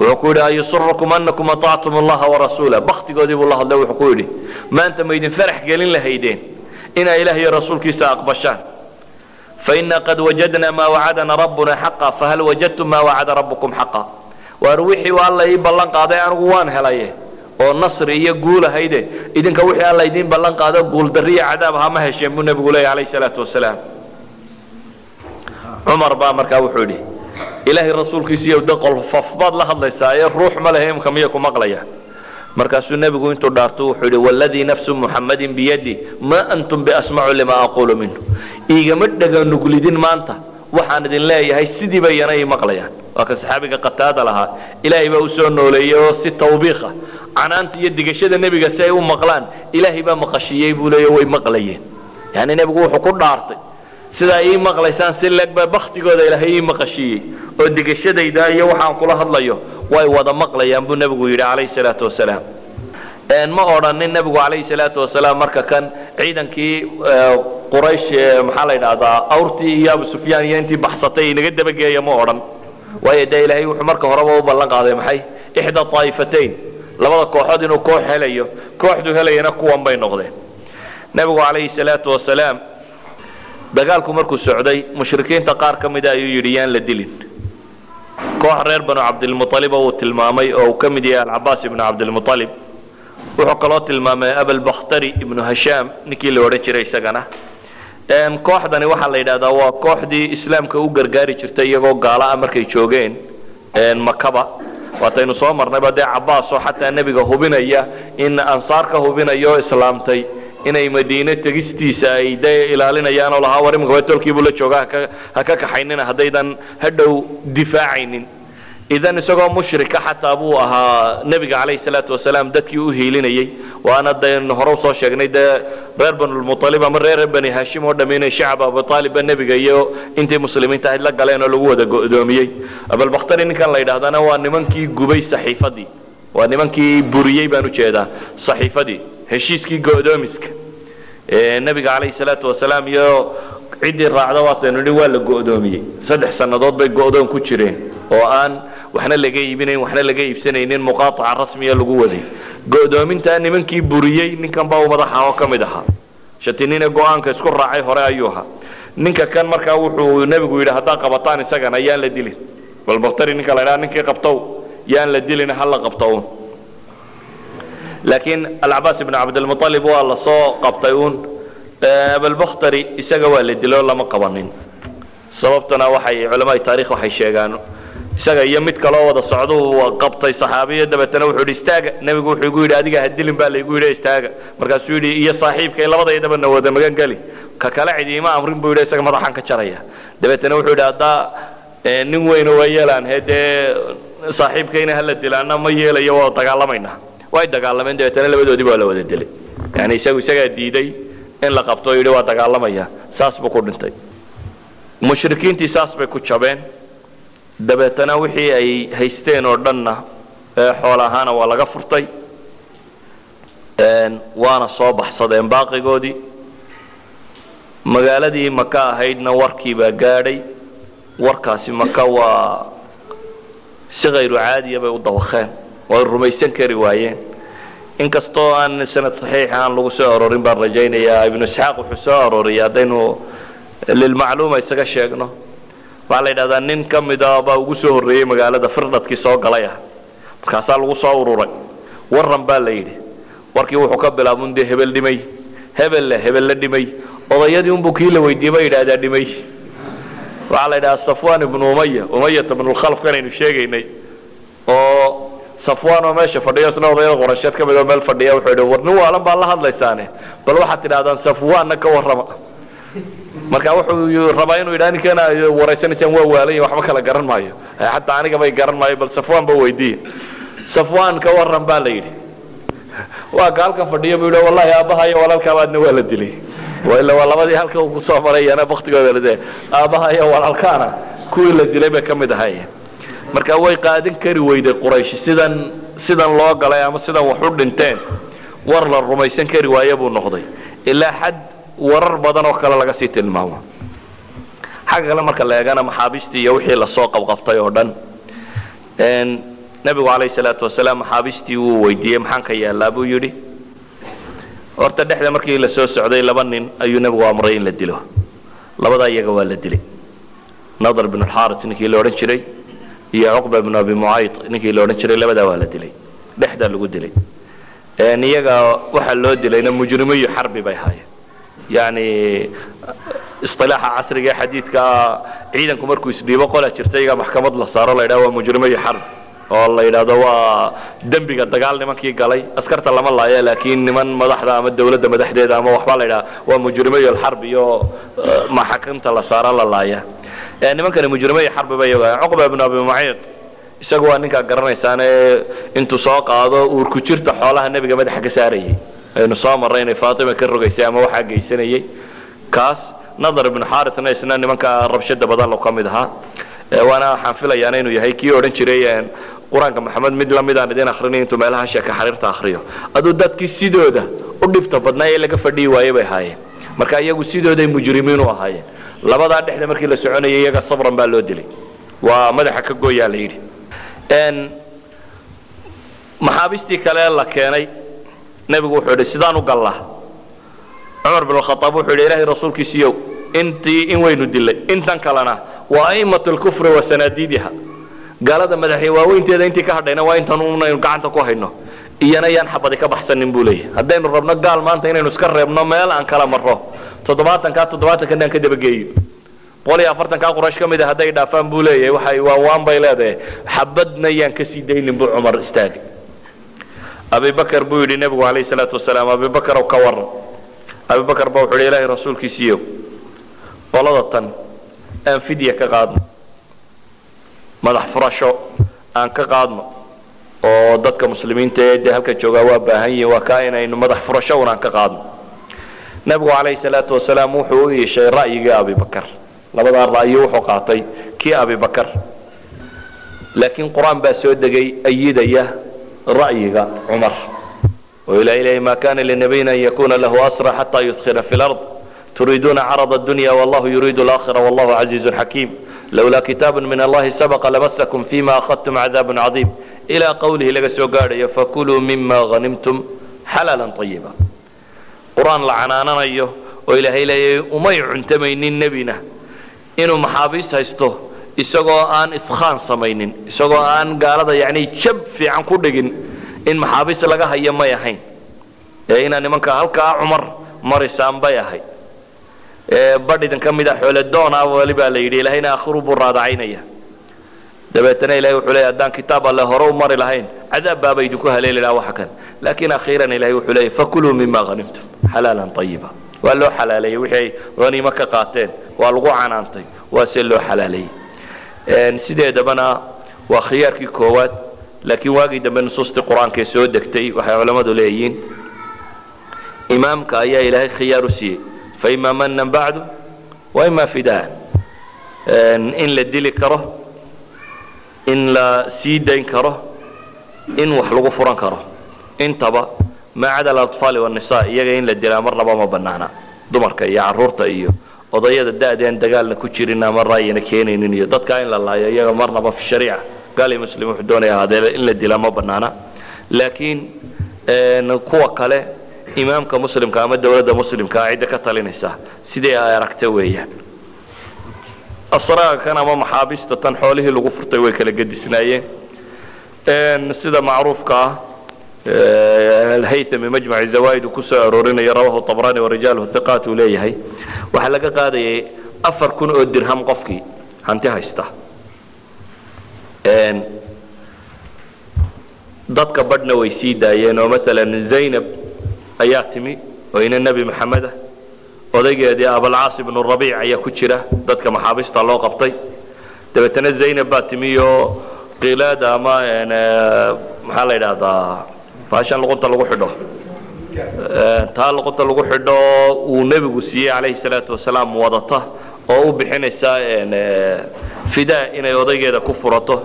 wuxuu ku yidhi ayusurakum anakum aطactum allaha warasuula baktigoodii buu la hadlay wuxuu ku yidhi maanta ma idin farax gelin lahaydeen inaa ilaah iyo rasuulkiisa aqbashaan. Faina qad wajadna maa wacadana rabbuna xaqa fahal wajadtum maa wacada rabbukum xaqa waar wixii alla ii ballan qaaday anigu waan helaye oo nasri iyo guul ahayde. Idinka wixii alla idiin ballan qaado guuldariya cadaab hama hesheen buu nebigu leeyahy alayh salaatu wasalaam. Cumar baa markaa wuxuu yidhi ilaahay rasuulkiisiiyo de qolfaf baad la hadlaysaa ee ruux ma lehe imka miya ku maqlaya. Markaasuu nebigu intuu dhaarto wuxuu yidhi waladii nafsu muxammadin biyadi maa antum biasmacu lima aquulu minhu. Iigama dhaganuglidin maanta waxaan idin leeyahay sidiiba iyana ii maqlayaan. Waa ka saxaabiga qataada lahaa ilaahay baa u nooleeyey oo si tawbiiqa canaanta iyo digashada nebiga si ay u maqlaan ilaahay baa maqashiiyey buu leeya way maqlayeen. Yani nebigu wuxuu ku dhaartay sidaa ii maqlaysaan si leeg baa baktigooda ilaahay ii maqashiiyey oo digashadayda iyo waxaan kula hadlayo way wada maqlayaan buu nebigu yidhi calayhi salaatu wasalaam. Ma odhanin nebigu calayhi salaatu wasalaam marka kan ciidankii quraysh maxaa la yidhahdaa awrtii iyo abu sufyaan iyo intii baxsatay inaga dabageeya ma odhan. Waayo dee ilaahay wuxuu marka horeba u ballan qaaday maxay? Ixda taa'ifatayn labada kooxood inuu koox helayo kooxdu helayana kuwan bay noqdeen. Nebigu calayhi salaatu wasalaam dagaalku markuu socday mushrikiinta qaar ka mida ayuu yidhi yaan la dilin. Koox reer banu cabdilmualiba uu tilmaamay oo uu ka mid yahay alcabaas ibnu cabdilmualib wuxuu kaloo tilmaamay abalbakhtari ibnu hashaam ninkii la odhan jiray isagana. Kooxdani waxaa la yidhahdaa waa kooxdii islaamka u gargaari jirtay iyagoo gaala ah markay joogeen makaba waataynu soo marnayba dee cabaas oo xataa nebiga hubinaya in ansaar ka hubinayo oo islaamtay inay madiine tegistiisa ay de ilaalinayaan oo lahaa war imika tolkiibuu la jooga ha ka kaxaynina haddaydan hadhow difaacaynin. Idan isagoo mushrika xataa buu ahaa nebiga calayhi salaatu wasalaam dadkii u hiilinayey waana daynu hore u soo sheegnay dee reer banulmualib ama reer bani hashim oo dhamm inay shacab nebiga iyo intii muslimiinta ahayd la galeen oo lagu wada go'doomiyey. Abalbakhtari ninkan la yidhahdana waa nimankii gubay saxiifadii. Waa nimankii buriyey baan u jeedaa saxiifadii heshiiskii go'doomiska nebiga calayhi salaatu wasalaam iyo ciddii raacda waataynu nihi waa la go'doomiyey. Saddex sannadood bay go'doon ku jireen oo aan waxna laga iibinayn waxna laga iibsanaynin muqaaaca rasmiya lagu waday. Go'doomintaa nimankii buriyey ninkan baa u madaxa oo ka mid ahaa. Shatinine go'aanka isku raacay hore ayuu ahaa. Ninka kan markaa wuxuu nebigu yidhi haddaa qabataan isagana yaan la dilin. Balbaktari ninka la ydhaha ninkii qabtow yaan la dilin hala qabto un laakiin alcabaas ibn cabdilmualib waa la soo qabtay uun. Abalbakhtari isaga waa la dilo lama qabanin. Sababtuna waxay culamaai taarikh waxay sheegaan. Isaga iyo mid kaloo wada socduu qabtay saxaabiyo dabeetana wuxuu yidhi istaaga. Nebigu wuxuu igu yidhi adiga ha dilin baa laygu yidhi istaaga. Markaasuu yidhi iyo saaxiibkay labadaydaba na wada magan geli ka kale cidiima amrin buu yidhi isaga madaxaan ka jaraya. Dabeetana wuxuu yidhi haddaa nin weyno waa yeelaan he dee saaxiibkayna hala dilaana ma yeelayo waa dagaalamaynaa way dagaalameen dabeetana labadoodiba waa la wada dilay yani isagu isagaa diiday in la qabto yidhi waa dagaalamaya saas buu ku dhintay mushrikiintii saas bay ku jabeen dabeetana wixii ay haysteen oo dhanna xool ahaana waa laga furtay waana soo baxsadeen baaqigoodii magaaladii maka ahaydna warkii baa gaadhay warkaasi maka waa si kayru caadiya bay u dawakeen way rumaysan kari waayeen. Inkastoo aan sanad saxiix aan lagu soo arorin baan rajaynayaa ibnu isxaaq wuxuu soo aroriyay haddaynu lilmacluuma isaga sheegno. Waxaa la yidhahdaa nin ka mida baa ugu soo horreeyey magaalada firdhadkii soo galay ah. Markaasaa lagu soo ururay waran baa la yidhi. Warkii wuxuu ka bilaabun dee hebel dhimay. Hebelle hebelle dhimay. Odayadii unbuu kii la weydiiyey ba yidhahdaa dhimay. Waxaa la yidhahdaa safwan ibnu umaya umayata bnulkhalfkan aynu sheegaynay oo safwan oo meesha fadhiyo isna odayada qorasheed ka mid oo meel fadhiya wuxuu yidhi war nin waalan baad la hadlaysaane. Bal waxaad tidhahdaan safwanna ka warrama marka wuxuu rabaa inuu yidhaha ninkana waraysanaysaan waa waalan waxba kala garan maayo. Xataa anigabay garan maayo bal safwan ba weydiiya safwan ka warran baa la yidhi. Waa ka halkan fadhiyo buu yidhi wallahi aabbaha iyo walaalkaabaadna waa la dilay. Ila waa labadii halka uu ku soo maray yana baktigooda la dilay aabbaha iyo walaalkaana kuwii la dilay bay ka mid ahaayeen marka way qaadan kari weyday quraysh. Sidan sidan loo galay ama sidan wax u dhinteen war la rumaysan kari waaye buu noqday. Ilaa xad warar badan oo kale laga sii tilmaamo. Xagga kale marka la eegana maxaabiistii iyo wixii la soo qabqabtay oo dhan nebigu calayhi salaatu wasalaam maxaabiistii wuu weydiiyey maxaan ka yaallaa? buu yidhi. Horta dhexda markii la soo socday laba nin ayuu nebigu amray in la dilo. Labadaa iyaga waa la dilay. Nadar bn alxaarit ninkii la odhan jiray iyo cuqba bnu abi mucayd ninkii la odhan jiray labadaa waa la dilay. Dhexdaa lagu dilay. Iyaga waxaa loo dilayna mujrimiyu xarbi bay ahaayeen yani isilaaxa casriga ee xadiidka ciidanku markuu isdhiibo qola jirta iyagaa maxkamad la saaro la ydhaha waa mujrimiyu xarbi oo la yidhaahdo waa dembiga dagaal nimankii galay. Askarta lama laaya laakiin niman madaxda ama dawladda madaxdeeda ama waxbaa la ydhaha waa mujrimiyu alxarbi iyo maxakamta la saaro la laaya nimankani mujrimiyu xarbi bay ogaayeen cuqba ibnu abi muciid isagu waa ninkaa garanaysaane intuu soo qaado uurku jirta xoolaha nebiga madaxa ka saarayay aynu soo marray inay faatima ka rogaysay ama waxaa geysanayay. Kaas nadar ibnu xaritna isna nimanka rabshada badan ka mid ahaa. Waana waxaan filayaana inuu yahay kii odhan jiray qur'aanka maxamed mid lamidaan idin akrinay intuu meelaha sheeka xariirta akriyo aduu dadkii sidooda u dhibta badnaa ee laga fadhiyi waaye bay ahaayeen. Marka iyagu sidooday mujrimiin u ahaayeen labadaa dhexda markii la soconayay iyaga sabran baa loo dilay. Waa madaxa ka gooyaa la yidhi. Maxaabiistii kale la keenay. Nebigu wuxuu idhi sidaan u gallaa. Cumar bin khaaab wuxuu yidhi ilaahay rasuulkiisiiyow intii in waynu dilay intan kalena waa a'imat lkufri wa sanaadiidiha. Gaalada madaxii waaweynteeda intii ka hadhayna waa intan unaynu gacanta ku hayno. Iyana yaan xabadi ka baxsanin buu leeyahy haddaynu rabno gaal maanta inaynu iska reebno meel aan kala marro toddobaatankaa toddobaatankan aan ka dabageeyo. Boqol iyo afartankaa quraysh ka mid a hadday dhaafaan buu leeyahay waxay waan waan bay leedahay. Xabadna yaan ka sii daynin buu cumar istaagay. Abibakar buu yidhi nebigu calayhi salaatu wasalaam abibakarow ka waran abibakar ba wuxuu yidhi ilaahay rasuulkiisiiyo qolada tan aan fidya ka qaadno madax furasho aan ka qaadno oo dadka muslimiinta ee dee halkan joogaa waa baahan yihiin waa kaa inaynu madax furasho un aan ka qaadno nebigu calayhi salaatu wasalaam wuxuu u iishay ra'yigii abibakar labadaa ra'yi wuxuu qaatay kii abibakar laakiin qur'aan baa soo degay ayidaya ra'yiga cumar. Oo ilahay leeyay ma kana linabiyin an yakuna lahu asra xataa yudkhira fi lard turiiduuna carada dunya wallahu yuriidu alaakhira wallahu casiizun xakiim lowlaa kitaabu min allahi sabaqa lamasakum fima akhadtum cadaabun cadiim ilaa qowlihi laga soo gaadhayo fakuluu mima hanimtum xalaalan ayiba qur'aan la canaananayo oo ilaahay leeyay umay cuntamaynin nebina. Inuu maxaabiis haysto isagoo aan ifkhaan samaynin isagoo aan gaalada yani jab fiican ku dhigin in maxaabiis laga hayo may ahayn. Ee inaa nimanka halkaa cumar marisaan bay ahayd. Badh idinka mida xoole doona wali baa la yidhi ilahayna aakhiru buu raadacaynaya dabeetana ilahay wuxuu leeyay haddaan kitaab alle hore u mari lahayn cadaab baaba idinku haleeli lahaa waxa kan. Laakiin akhiiran ilahay wuxuu leeyay fakuluu mima hanimtum xalaalan ayiba waa loo xalaaleeyey wixii ay haniimo ka qaateen waa lagu canaantay. waa se loo xalaaleeyey sideedabana waa khiyaarkii koowaad. laakiin waagii dambe nusuustii qur'aankaee soo degtay. waxay culammadu leeyihiin imaamka ayaa ilaahay khiyaar u siiyey faima manan bacdu wa ima fidaan. In la dili karo in la sii dayn karo in wax lagu furan karo. intaba maa cada alatfaali wannisa iyaga in la dilaa marnaba ma banaana dumarka iyo carruurta iyo odayada da-deen dagaalna ku jirin ama raayina keenaynin iyo dadkaa in la laayo iyaga marnaba fi shariica. Gaal iyo muslim wuxuu doonaya ahaadee in la dilaa ma banaana laakiin kuwa kale imaamka muslimka ama dawladda muslimkaa cidda ka talinaysa sidii ay aragta weeyaan? Asraaga kan ama maxaabiista tan xoolihii lagu furtay way kala gedisnaayeen. Sida macruufka ah alhaythami majmac zawaaid uu ku soo aroorinayo rawahu طabrani warijaaluhu hiqaat uu leeyahay. Waxaa laga qaadayay afar kun oo dirham qofkii hanti haysta. Dadka badhna way sii daayeen oo maalan zaynab ayaa timi oo ina nebi maxameda odaygeedii abalcaas ibnu rabiic ayaa ku jira dadka maxaabiista loo qabtay. Dabeetana zaynab baa timi oo qilaada ama maxaa la yidhaahdaa baashan luqunta lagu xidho. Taa luqunta lagu xidho uu nebigu siiyey calayhi salaatu wasalaam wadata oo u bixinaysa fidaa inay odaygeeda ku furato.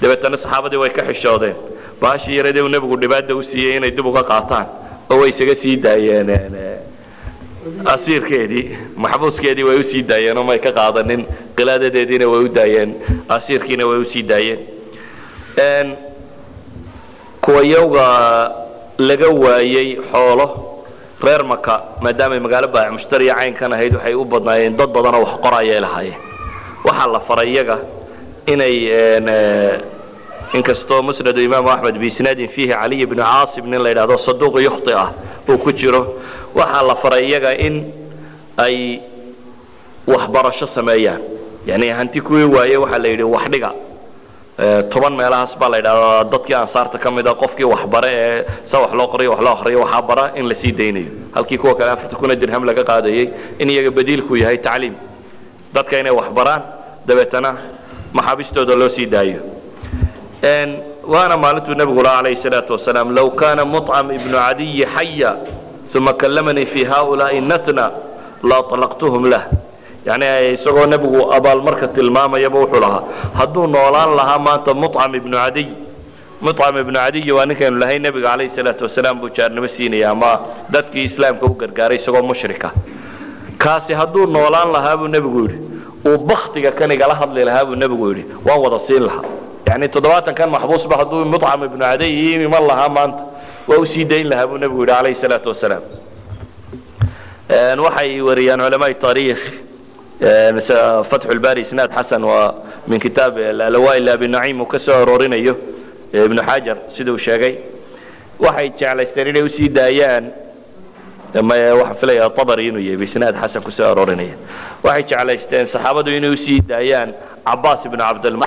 Dabeetana saxaabadii way ka xishoodeen. Baashii yaradii uu nebigu dhibaada u siiyey inay dib uga qaataan oo way isaga sii daayeen asiirkeedii maxbuuskeedii way u sii daayeen oo may ka qaadanin qilaadadeediina way u daayeen asiirkiina way u sii daayeen kuwa yowga laga waayey xoolo reer maka maadaamay magaalo baac mushtariya caynkan ahayd waxay u badnaayeen dad badanoo wax qorayay lahaayeen. Waxaa la faray iyaga inay inkastoo musnadu imaamu axmed biisnaadin fiihi caliy bnu caasim nin la yidhahdo saduuq yukhti ah uu ku jiro. Waxaa la faray iyaga in ay waxbarasho sameeyaan. Yani hanti kuwii waaye waxaa la yidhi wax dhiga toban meelahaas baa la yidhahdaa dadkii ansaarta ka mid a qofkii waxbare ee sa wax loo qoriyo wax loo akriyo waxaa bara in la sii daynayo. Halkii kuwa kale afarta kuna dirham laga qaadayay in iyaga badiilku yahay tacliim. Dadka inay wax baraan dabeetana maxaabistooda loo sii daayo. Waana maalintuu nebigu laha alayh salaatu wasalaam low kaana muطcam ibnu cadiyi xaya uma kallamanii fi haulaai natna laaطlaqtuhum lah yani isagoo nebigu abaalmarka tilmaamayaba wuxuu lahaa. Hadduu noolaan lahaa maanta mucam ibnu cadiy mucam ibnu cadiy waa ninkaynu lahay nebiga alayh salaatu wasalaam buu jaarnimo siinaya ama dadkii islaamka u gargaaray isagoo mushrika. Kaasi hadduu noolaan lahaa buu nebigu yidhi. Uu baktiga kan igala hadli lahaa buu nebigu yidhi. Waan wada siin lahaa. Yani toddobaatan kan maxbuusba hadduu mucam ibnu cadiy iman lahaa maanta. Waa u sii dayn lahaa buu nebigu yidhi alayh salaatu wasalaam. Waxay wariyaan culamaai taariikh fatxu lbari isnaad xasan waa min kitaab alawail abi naciim uu ka soo aroorinayo ibnu xajar siduu sheegay. Waxay jeclaysteen inay u sii daayaan waxaan filaya abari inuu yahay bisnaad xasan ku soo aroorinaya waxay jeclaysteen saxaabadu inay u sii daayaan cabaas ibnu cabdilma